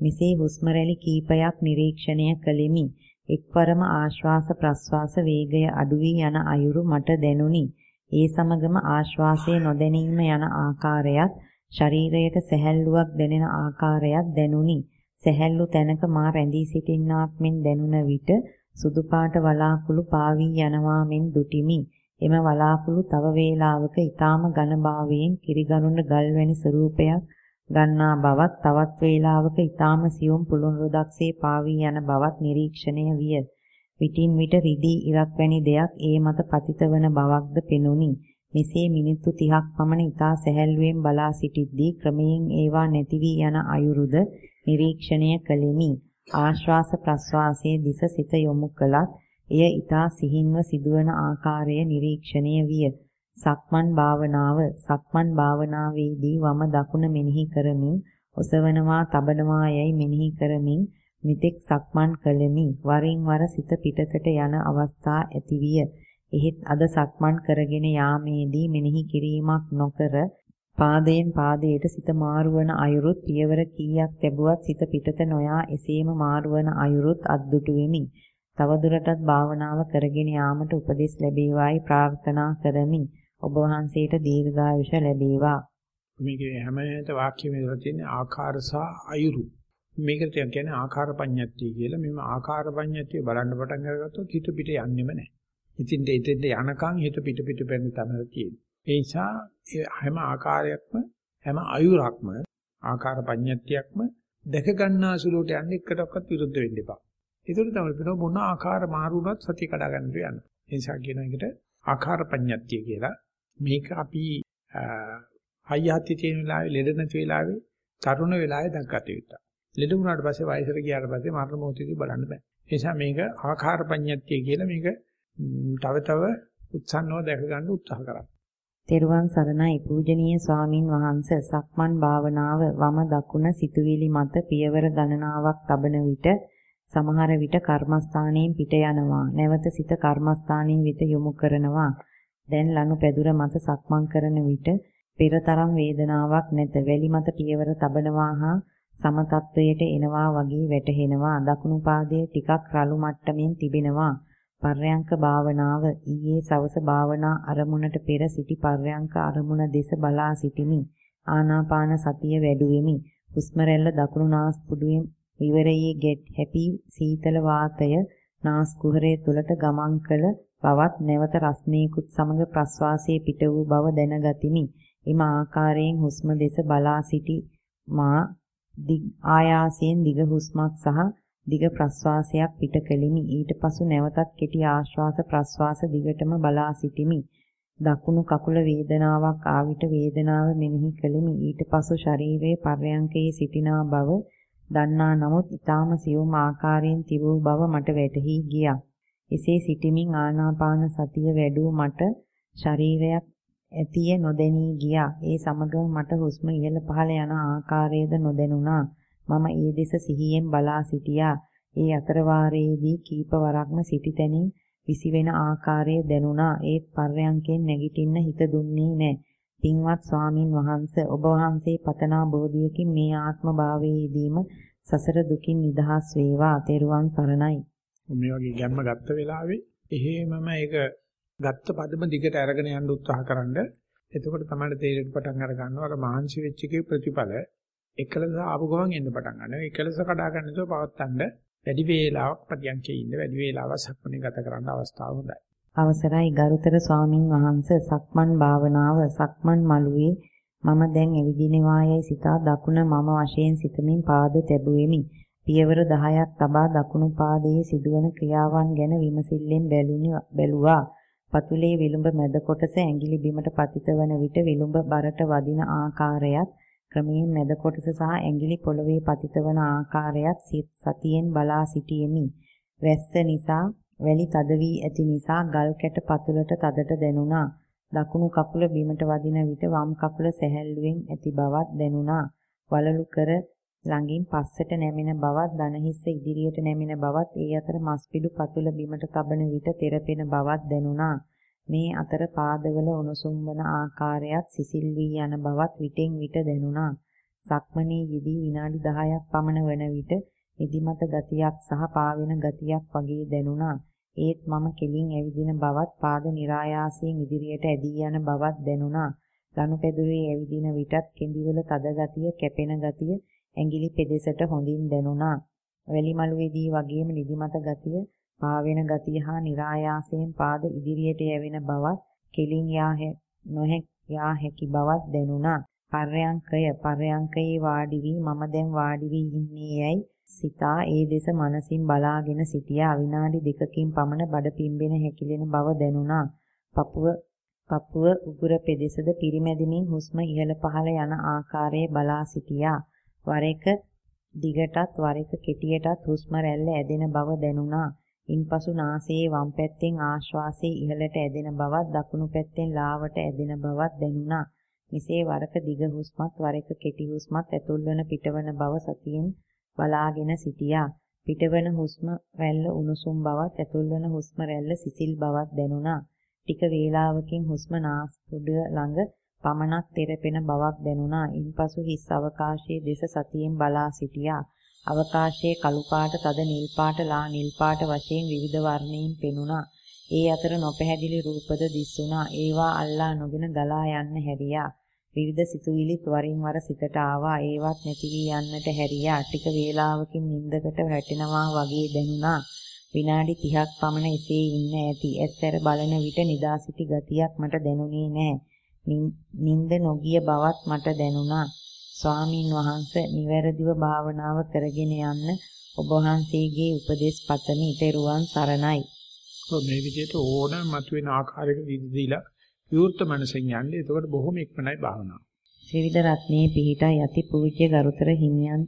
මෙසේ හුස්ම රැලි කීපයක් නිරීක්ෂණය කළෙමි. එක්වරම ආශ්වාස ප්‍රශ්වාස වේගය අඩු වී යන අයුරු මට දැනුනි. ඒ සමගම ආශ්වාසයේ නොදැනීම යන ආකාරයත් ශරීරයට සැහැල්ලුවක් දැනෙන ආකාරයක් දැනුනි. සැහැල්ලු තැනක මා රැඳී සිටින්නාක් මෙන් දැනුන විට සුදු පාට වලාකුළු පාවී යනවා මෙන් දුටිමි. එම වලාකුළු තව වේලාවක ඊටාම ඝනභාවයෙන් කිරිගරුණ ගල් වැනි ස්වරූපයක් ගන්නා බවත් තවත් වේලාවක ඊටාම සියුම් පුළුන් රොදක්සේ පාවී යන බවත් නිරීක්ෂණය විය. විටින් විට රිදී ඉරක් වැනි දෙයක් ඒ මත පතිත වන බවක්ද පෙනුනි. මෙසේ මිනිත්තු 30ක් පමණ ඉතා සැහැල්ලුවෙන් බලා සිටිද්දී ක්‍රමයෙන් ඒවා නැති වී යන අයුරුද නිරීක්ෂණය කළෙමි. ආශ්වාස ප්‍රශ්වාසයේ දිස සිත යොමු කළත් එය ඊතා සිහින්ව සිදුවන ආකාරය නිරීක්ෂණය විය. සක්මන් භාවනාව සක්මන් භාවනාවේදී වම දකුණ මෙනෙහි කරමින් ඔසවනවා තබනවා යයි මෙනෙහි කරමින් මෙතෙක් සක්මන් කළෙමි වරින් වර සිත පිටතට යන අවස්ථා ඇතිවිය එහෙත් අද සක්මන් කරගෙන යාමේදී මෙනෙහි කිරීමක් නොකර පාදයෙන් පාදයට සිත මාරුවන අයුරුත් පියවර කීයක් ලැබුවත් සිත පිටත නොයා එසේම මාරුවන අයුරුත් අද්දුටු වෙමි. තවදුරටත් භාවනාව කරගෙන යාමට උපදෙස් ලැබේවායි ප්‍රාර්ථනා කරමි. ඔබ වහන්සේට දීර්ඝායුෂ ලැබේවා. මේකේ හැමත වාක්‍යෙම ඉඳලා තියෙන ආකාර සහ අයුරු. මේකට කියන්නේ ආකාර පඤ්ඤාත්තිය කියලා. මෙම ආකාර පඤ්ඤාත්තිය බලන්න පටන් අරගත්තොත් හිත පිට යන්නෙම නැහැ. ඉතින් දෙතෙන්ද යනකම් හිත පිට පිට පැන්න තමයි තියෙන්නේ. ඒ නිසා හැම ආකාරයක්ම හැම අයුරක්ම ආකාර පඤ්ඤාත්තියක්ම දැක ගන්නා සුළුට යන්නේ එකටවත් විරුද්ධ වෙන්න එපා. ඒකට තමයි වෙන මොන ආකාර මාරුණත් සතිය කඩා ගන්න යනවා. ඒ නිසා කියන එකට ආකාර පඤ්ඤාත්තිය කියලා. මේක අපි හයියහත්ති තියෙන වෙලාවේ ලෙඩ නැති වෙලාවේ තරුණ වෙලාවේ දැක්ගත යුතුයි. ලෙඩ වුණාට පස්සේ වයසට ගියාට පස්සේ මරණ මොහොතේදී බලන්න බෑ. ඒ නිසා මේක ආකාර පඤ්ඤත්තිය කියලා මේක තව තව උත්සන්නව දැක ගන්න උත්සාහ කරා. තෙරුවන් සරණයි පූජනීය ස්වාමින් වහන්සේ සක්මන් භාවනාව වම දකුණ සිතුවිලි මත පියවර ගණනාවක් තබන විට සමහර විට කර්මස්ථානයෙන් පිට යනවා නැවත සිත කර්මස්ථානයේ වෙත යොමු කරනවා දැන් ලනු පැදුර මත සක්මන් කරන විට පෙරතරම් වේදනාවක් නැත. වැලි මත පියවර තබනවා හා සම තත්වයට එනවා වගේ වැටහෙනවා. දකුණු පාදයේ ටිකක් රළු මට්ටමින් තිබෙනවා. පර්යංක භාවනාව ඊයේ සවස භාවනා අරමුණට පෙර සිටි පර්යංක අරමුණ දෙස බලා සිටිමි. ආනාපාන සතිය වැඩුවෙමි. හුස්ම රැල්ල දකුණු නාස්පුඩුවේ විවරයේ get හැපි සීතල වාතය නාස් කුහරය තුලට ගමන් කළ බවත් නැවත රස්නේකුත් සමග ප්‍රස්වාසයේ පිට වූ බව දැනගතිමි. එම ආකාරයෙන් හුස්ම දෙස බලා සිටි මා ආයාසයෙන් දිග හුස්මක් සහ දිග ප්‍රස්වාසයක් පිට කෙලිමි. ඊට පසු නැවතත් කෙටි ආශ්වාස ප්‍රස්වාස දිගටම බලා සිටිමි. දකුණු කකුල වේදනාවක් ආවිත වේදනාව මෙනෙහි කෙලිමි. ඊට පසු ශරීරයේ පර්යංකයේ සිටිනා බව දන්නා නමුත් ඊටාම සියුම් ආකාරයෙන් තිබූ බව මට වැටහි ගියා. එසේ සිටිමින් ආනාපාන සතිය වැඩූ මට ශරීරයක් ඇතිය නොදැනී ගියා. ඒ සමගම මට හුස්ම ඉහළ පහළ යන ආකාරයද නොදැනුණා. මම ඒ දෙස සිහියෙන් බලා සිටියා. ඒ අතර වාරයේදී කීප වරක්ම සිටි තැනින් විසිවෙන ආකාරය දැනුණා. ඒත් පර්යංකෙන් නැගිටින්න හිත දුන්නේ නැහැ. පින්වත් ස්වාමින් වහන්සේ ඔබ වහන්සේ පතනා බෝධියකින් මේ ආත්ම භාවයේදීම සසර දුකින් නිදහස් වේවා. තෙරුවන් සරණයි. මේ වගේ ගැම්ම ගත්ත වෙලාවේ එහෙමම ඒක ගත්ත පදම දිගට අරගෙන යන්න උත්සාහ කරන්න. එතකොට තමයි තේරෙන්න පටන් අර ගන්නවා අර මහන්සි වෙච්ච එකේ ප්‍රතිඵල එකලස ආපු ගමන් එන්න පටන් ගන්නවා. එකලස කඩා ගන්න නැතුව පවත්තන්න වැඩි වේලාවක් පටියන්කේ ඉන්න වැඩි වේලාවක් සක්මනේ ගත කරන්න අවස්ථාව හොඳයි. අවසරයි ගරුතර ස්වාමින් වහන්සේ සක්මන් භාවනාව සක්මන් මළුවේ මම දැන් එවිදිනවායයි සිතා දකුණ මම වශයෙන් සිතමින් පාද තැබුවෙමි. පියවර 10ක් තබා දකුණු පාදයේ සිදුවන ක්‍රියාවන් ගැන විමසිල්ලෙන් බැලුවා. පතුලේ විලුඹ මැද කොටස ඇඟිලි බිමට පතිත වන විට විලුඹ බරට වදින ආකාරයත් ක්‍රමයෙන් මැද කොටස සහ ඇඟිලි පොළවේ පතිත වන ආකාරයත් සතියෙන් බලා සිටියෙමි. වැස්ස නිසා වැලි තද වී ඇති නිසා ගල් කැට පතුලට තදට දැනුණා. දකුණු කකුල බිමට වදින විට වම් කකුල සැහැල්ලුවෙන් ඇති බවක් දැනුණා. වලලු කර ළඟින් පස්සට නැමෙන බවත් දනහිස්ස ඉදිරියට නැමෙන බවත් ඒ අතර මස්පිඩු පතුල බිමට තබන විට තෙරපෙන බවත් දැනුණා. මේ අතර පාදවල උණුසුම් වන ආකාරයත් සිසිල් වී යන බවත් විටෙන් විට දැනුණා. සක්මණේ යෙදී විනාඩි 10ක් පමණ වන විට නිදිමත ගතියක් සහ පාවෙන ගතියක් වගේ දැනුණා. ඒත් මම කෙලින් ඇවිදින බවත් පාද નિરાයාසයෙන් ඉදිරියට ඇදී යන බවත් දැනුණා. ලනුපැදුරේ ඇවිදින විටත් කෙඳිවල තද ගතිය, කැපෙන ගතිය ඇඟිලි පෙදෙසට හොඳින් දැනුණා. වැලි මළුවේදී වගේම නිදිමත ගතිය, පාවෙන ගතිය හා નિરાයාසයෙන් පාද ඉදිරියට යැවෙන බවත්, කෙලින් යා නොහැක් යා හැකි බවත් දැනුණා. පර්යංකය පර්යංකයේ වාඩි වී මම දැන් වාඩි වී ඉන්නේ යයි සිතා ඒ දෙස මනසින් බලාගෙන සිටියා විනාඩි දෙකකින් පමණ බඩ පිම්බෙන හැකිලෙන බව දැනුණා. පපුව පපුව උගුර පෙදෙසද පිරිමැදමින් හුස්ම ඉහළ පහළ යන ආකාරයේ බලා සිටියා. වර එක දිගටත් වර එක කෙටියටත් හුස්ම රැල්ල ඇදෙන බව දැනුණා. ඉන්පසු නාසයේ වම් පැත්තෙන් ආශ්වාසයේ ඉහළට ඇදෙන බවත් දකුණු පැත්තෙන් ලාවට ඇදෙන බවත් දැනුණා. මෙසේ වරක දිග හුස්මත් වර එක කෙටි හුස්මත් ඇතුල්වන පිටවන බව සතියෙන් බලාගෙන සිටියා. පිටවන හුස්ම රැල්ල උණුසුම් බවත් ඇතුල්වන හුස්ම රැල්ල සිසිල් බවත් දැනුණා. ටික වේලාවකින් හුස්ම නාස්පුඩුව ළඟ පමණක් තෙරපෙන බවක් දැනුණා. ඉන්පසු හිස් අවකාශයේ දෙස සතියෙන් බලා සිටියා. අවකාශයේ කළු පාට, තද නිල් පාට, ලා නිල් පාට වශයෙන් විවිධ වර්ණයෙන් පෙනුණා. ඒ අතර නොපැහැදිලි රූපද දිස්සුණා. ඒවා අල්ලා නොගෙන ගලා යන්න හැරියා. විවිධ සිතුවිලිත් වරින් වර සිතට ආවා. ඒවත් නැති වී යන්නට හැරියා. ටික වේලාවකින් නිින්දකට වැටෙනවා වගේ දැනුණා. විනාඩි 30ක් පමණ එසේ ඉන්න ඇති. ඇස්සර බලන විට නිදා සිටි ගතියක් මට දැනුනේ නැහැ. නිින්ද නොගිය බවත් මට දැනුණා. ස්වාමින් වහන්සේ නිවැරදිව භාවනාව කරගෙන යන්න ඔබ වහන්සේගේ උපදෙස් පතමි. ඊතරුවන් සරණයි. මේ විදිහට ඕනම මතුවෙන ආකාරයක දීලා විවෘත මනසෙන් යන්නේ. එතකොට බොහොම ඉක්මනයි භාවනාව. ත්‍රිවිධ රත්නයේ පිහිටා යති පූජ්‍ය ගරුතර හිමියන්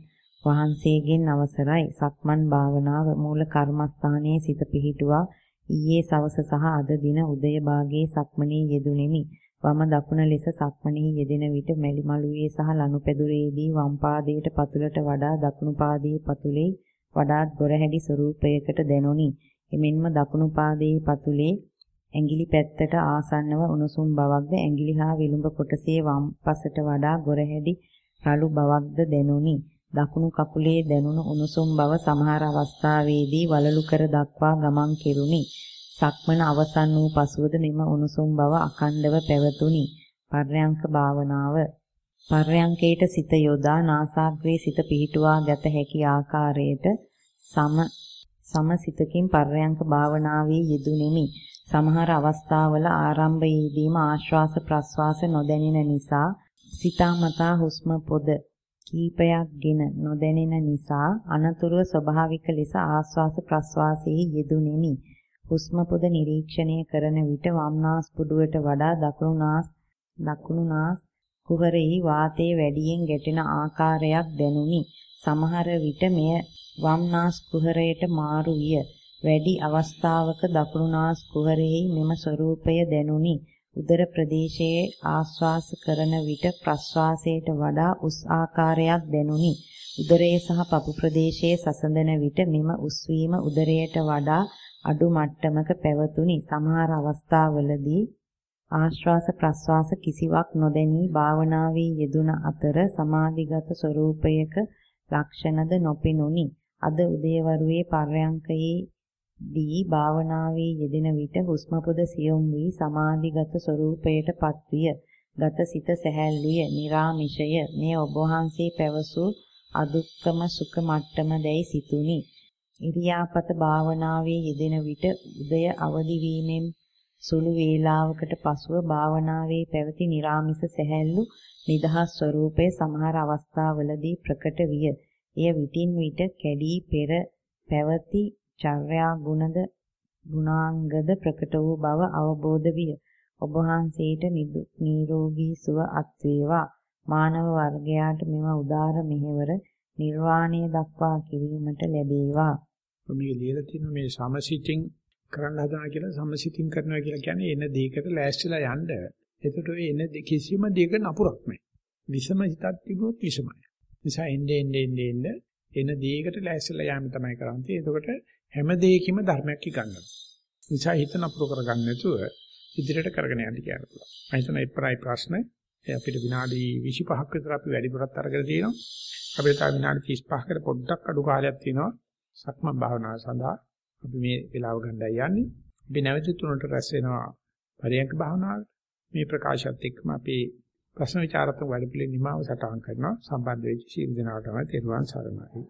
වහන්සේගෙන් අවසරයි. සක්මන් භාවනාව මූල කර්මස්ථානයේ සිත පිහිටුවා ඊයේ සවස සහ අද දින උදය භාගයේ සක්මනේ යෙදුණෙමි. වම දකුණ ලෙස සක්මණෙහි යෙදෙන විට මැලි මළුවේ සහ ලනුපැදුරේදී වම් පාදයට පතුලට වඩා දකුණු පාදයේ පතුලේ වඩාත් ගොරහැඩි ස්වරූපයකට දැනුනි. එමෙන්ම දකුණු පාදයේ පතුලේ ඇඟිලි පැත්තට ආසන්නව උණුසුම් බවක්ද ඇඟිලි හා විලුඹ කොටසේ වම් පසට වඩා ගොරහැඩි රළු බවක්ද දැනුනි. දකුණු කකුලේ දැනුණු උණුසුම් බව සමහර අවස්ථාවේදී වලලු කර දක්වා ගමන් කෙරුනි. සක්මන අවසන් වූ පසුවද මෙම උණුසුම් බව අකණ්ඩව පැවතුණි. පර්යංක භාවනාව පර්යංකයට සිත යොදා නාසාග්‍රේ සිත පිහිටුවා ගත හැකි ආකාරයට සම සමසිතකින් පර්යංක භාවනාවේ යෙදුණෙමි. සමහර අවස්ථාවල ආරම්භයේදීම ආශ්වාස ප්‍රශ්වාස නොදැනෙන නිසා සිතාමතා හුස්ම පොද කීපයක්ගෙන නොදැනෙන නිසා අනතුරුව ස්වභාවික ලෙස ආශ්වාස ප්‍රශ්වාසයේ යෙදුණෙමි. හුස්ම පොද නිරීක්ෂණය කරන විට වම් නාස් පුඩුවට වඩා දකුණු නාස් දකුණු නාස් කුහරෙහි වාතයේ වැඩියෙන් ගැටෙන ආකාරයක් දැනුනි. සමහර විට මෙය වම් නාස් කුහරයට මාරු විය. වැඩි අවස්ථාවක දකුණු නාස් කුහරෙහි මෙම ස්වરૂපය දැනුනි. උදර ප්‍රදේශයේ ආශ්වාස කරන විට ප්‍රශ්වාසයට වඩා උස් ආකාරයක් දැනුනි. උදරයේ සහ පපු ප්‍රදේශයේ සසඳන විට මෙම උස්වීම උදරයට වඩා අඩු මට්ටමක පැවතුනි. සමහර අවස්ථාවලදී ආශ්වාස ප්‍රශ්වාස කිසිවක් නොදැනී භාවනාවේ යෙදුන අතර සමාධිගත ස්වરૂපයක ලක්ෂණද නොපෙනුනි. අද උදේවරුේ පර්යංකයේ දී භාවනාවේ යෙදෙන විට හුස්ම පොද සියුම් වී සමාධිගත ස්වરૂපයට පත්විය. ගත සිත සැහැල්ලුය, निराමිෂය. මේ ඔබ වහන්සේ පැවසූ අදුක්කම සුඛ මට්ටම දැයි සිතුනි. ඉරියාපත භාවනාවේ යෙදෙන විට උදය අවදි වීමෙන් සුළු වේලාවකට පසුව භාවනාවේ පැවති निराமிස සැහැල්ලු නිදහස් ස්වરૂපයේ සමහර අවස්ථාවලදී ප්‍රකට විය. එය විටින් විට කැඩී පෙර පැවති චර්යා ගුණද ගුණාංගද ප්‍රකට වූ බව අවබෝධ විය. ඔබ වහන්සේට නිරෝගී සුව අත් වේවා. මානව වර්ගයාට මෙම උදාර මෙහෙවර නිර්වාණය දක්වා කිරීමට ලැබේවා. මේ ලියලා තියෙන මේ සමසිතින් කරන්න හදනවා කියලා සමසිතින් කරනවා කියලා කියන්නේ එන දෙයකට ලෑස්තිලා යන්න. එතකොට ඔය එන කිසිම දෙයක නපුරක් නැහැ. විසම හිතක් තිබුණොත් විසමයි. නිසා එන්නේ එන්නේ එන්නේ එන දෙයකට ලෑස්තිලා යෑම තමයි කරන්නේ. එතකොට හැම දෙයකම ධර්මයක් ඉගන්නවා. නිසා හිත නපුර කරගන්න නැතුව ඉදිරියට කරගෙන යන්න කියන්න පුළුවන්. මම හිතන ඉපරයි ප්‍රශ්න අපිට විනාඩි 25ක් විතර අපි වැඩිපුරත් අරගෙන තියෙනවා. අපිට තව විනාඩි 35කට පොඩ්ඩක් අඩු කාලයක් තියෙනවා. සක්මන් භාවනාව සඳහා අපි මේ වෙලාව ගන්නයි යන්නේ. අපි නැවත තුනට රැස් වෙනවා පරියන්ක භාවනාවට. මේ ප්‍රකාශයත් එක්කම අපි ප්‍රශ්න විචාරත්මක වැඩපිළිවෙල නිමාව සටහන් කරනවා. සම්බන්ධ වෙච්ච සීල දෙනාටම තෙරුවන් සරණයි.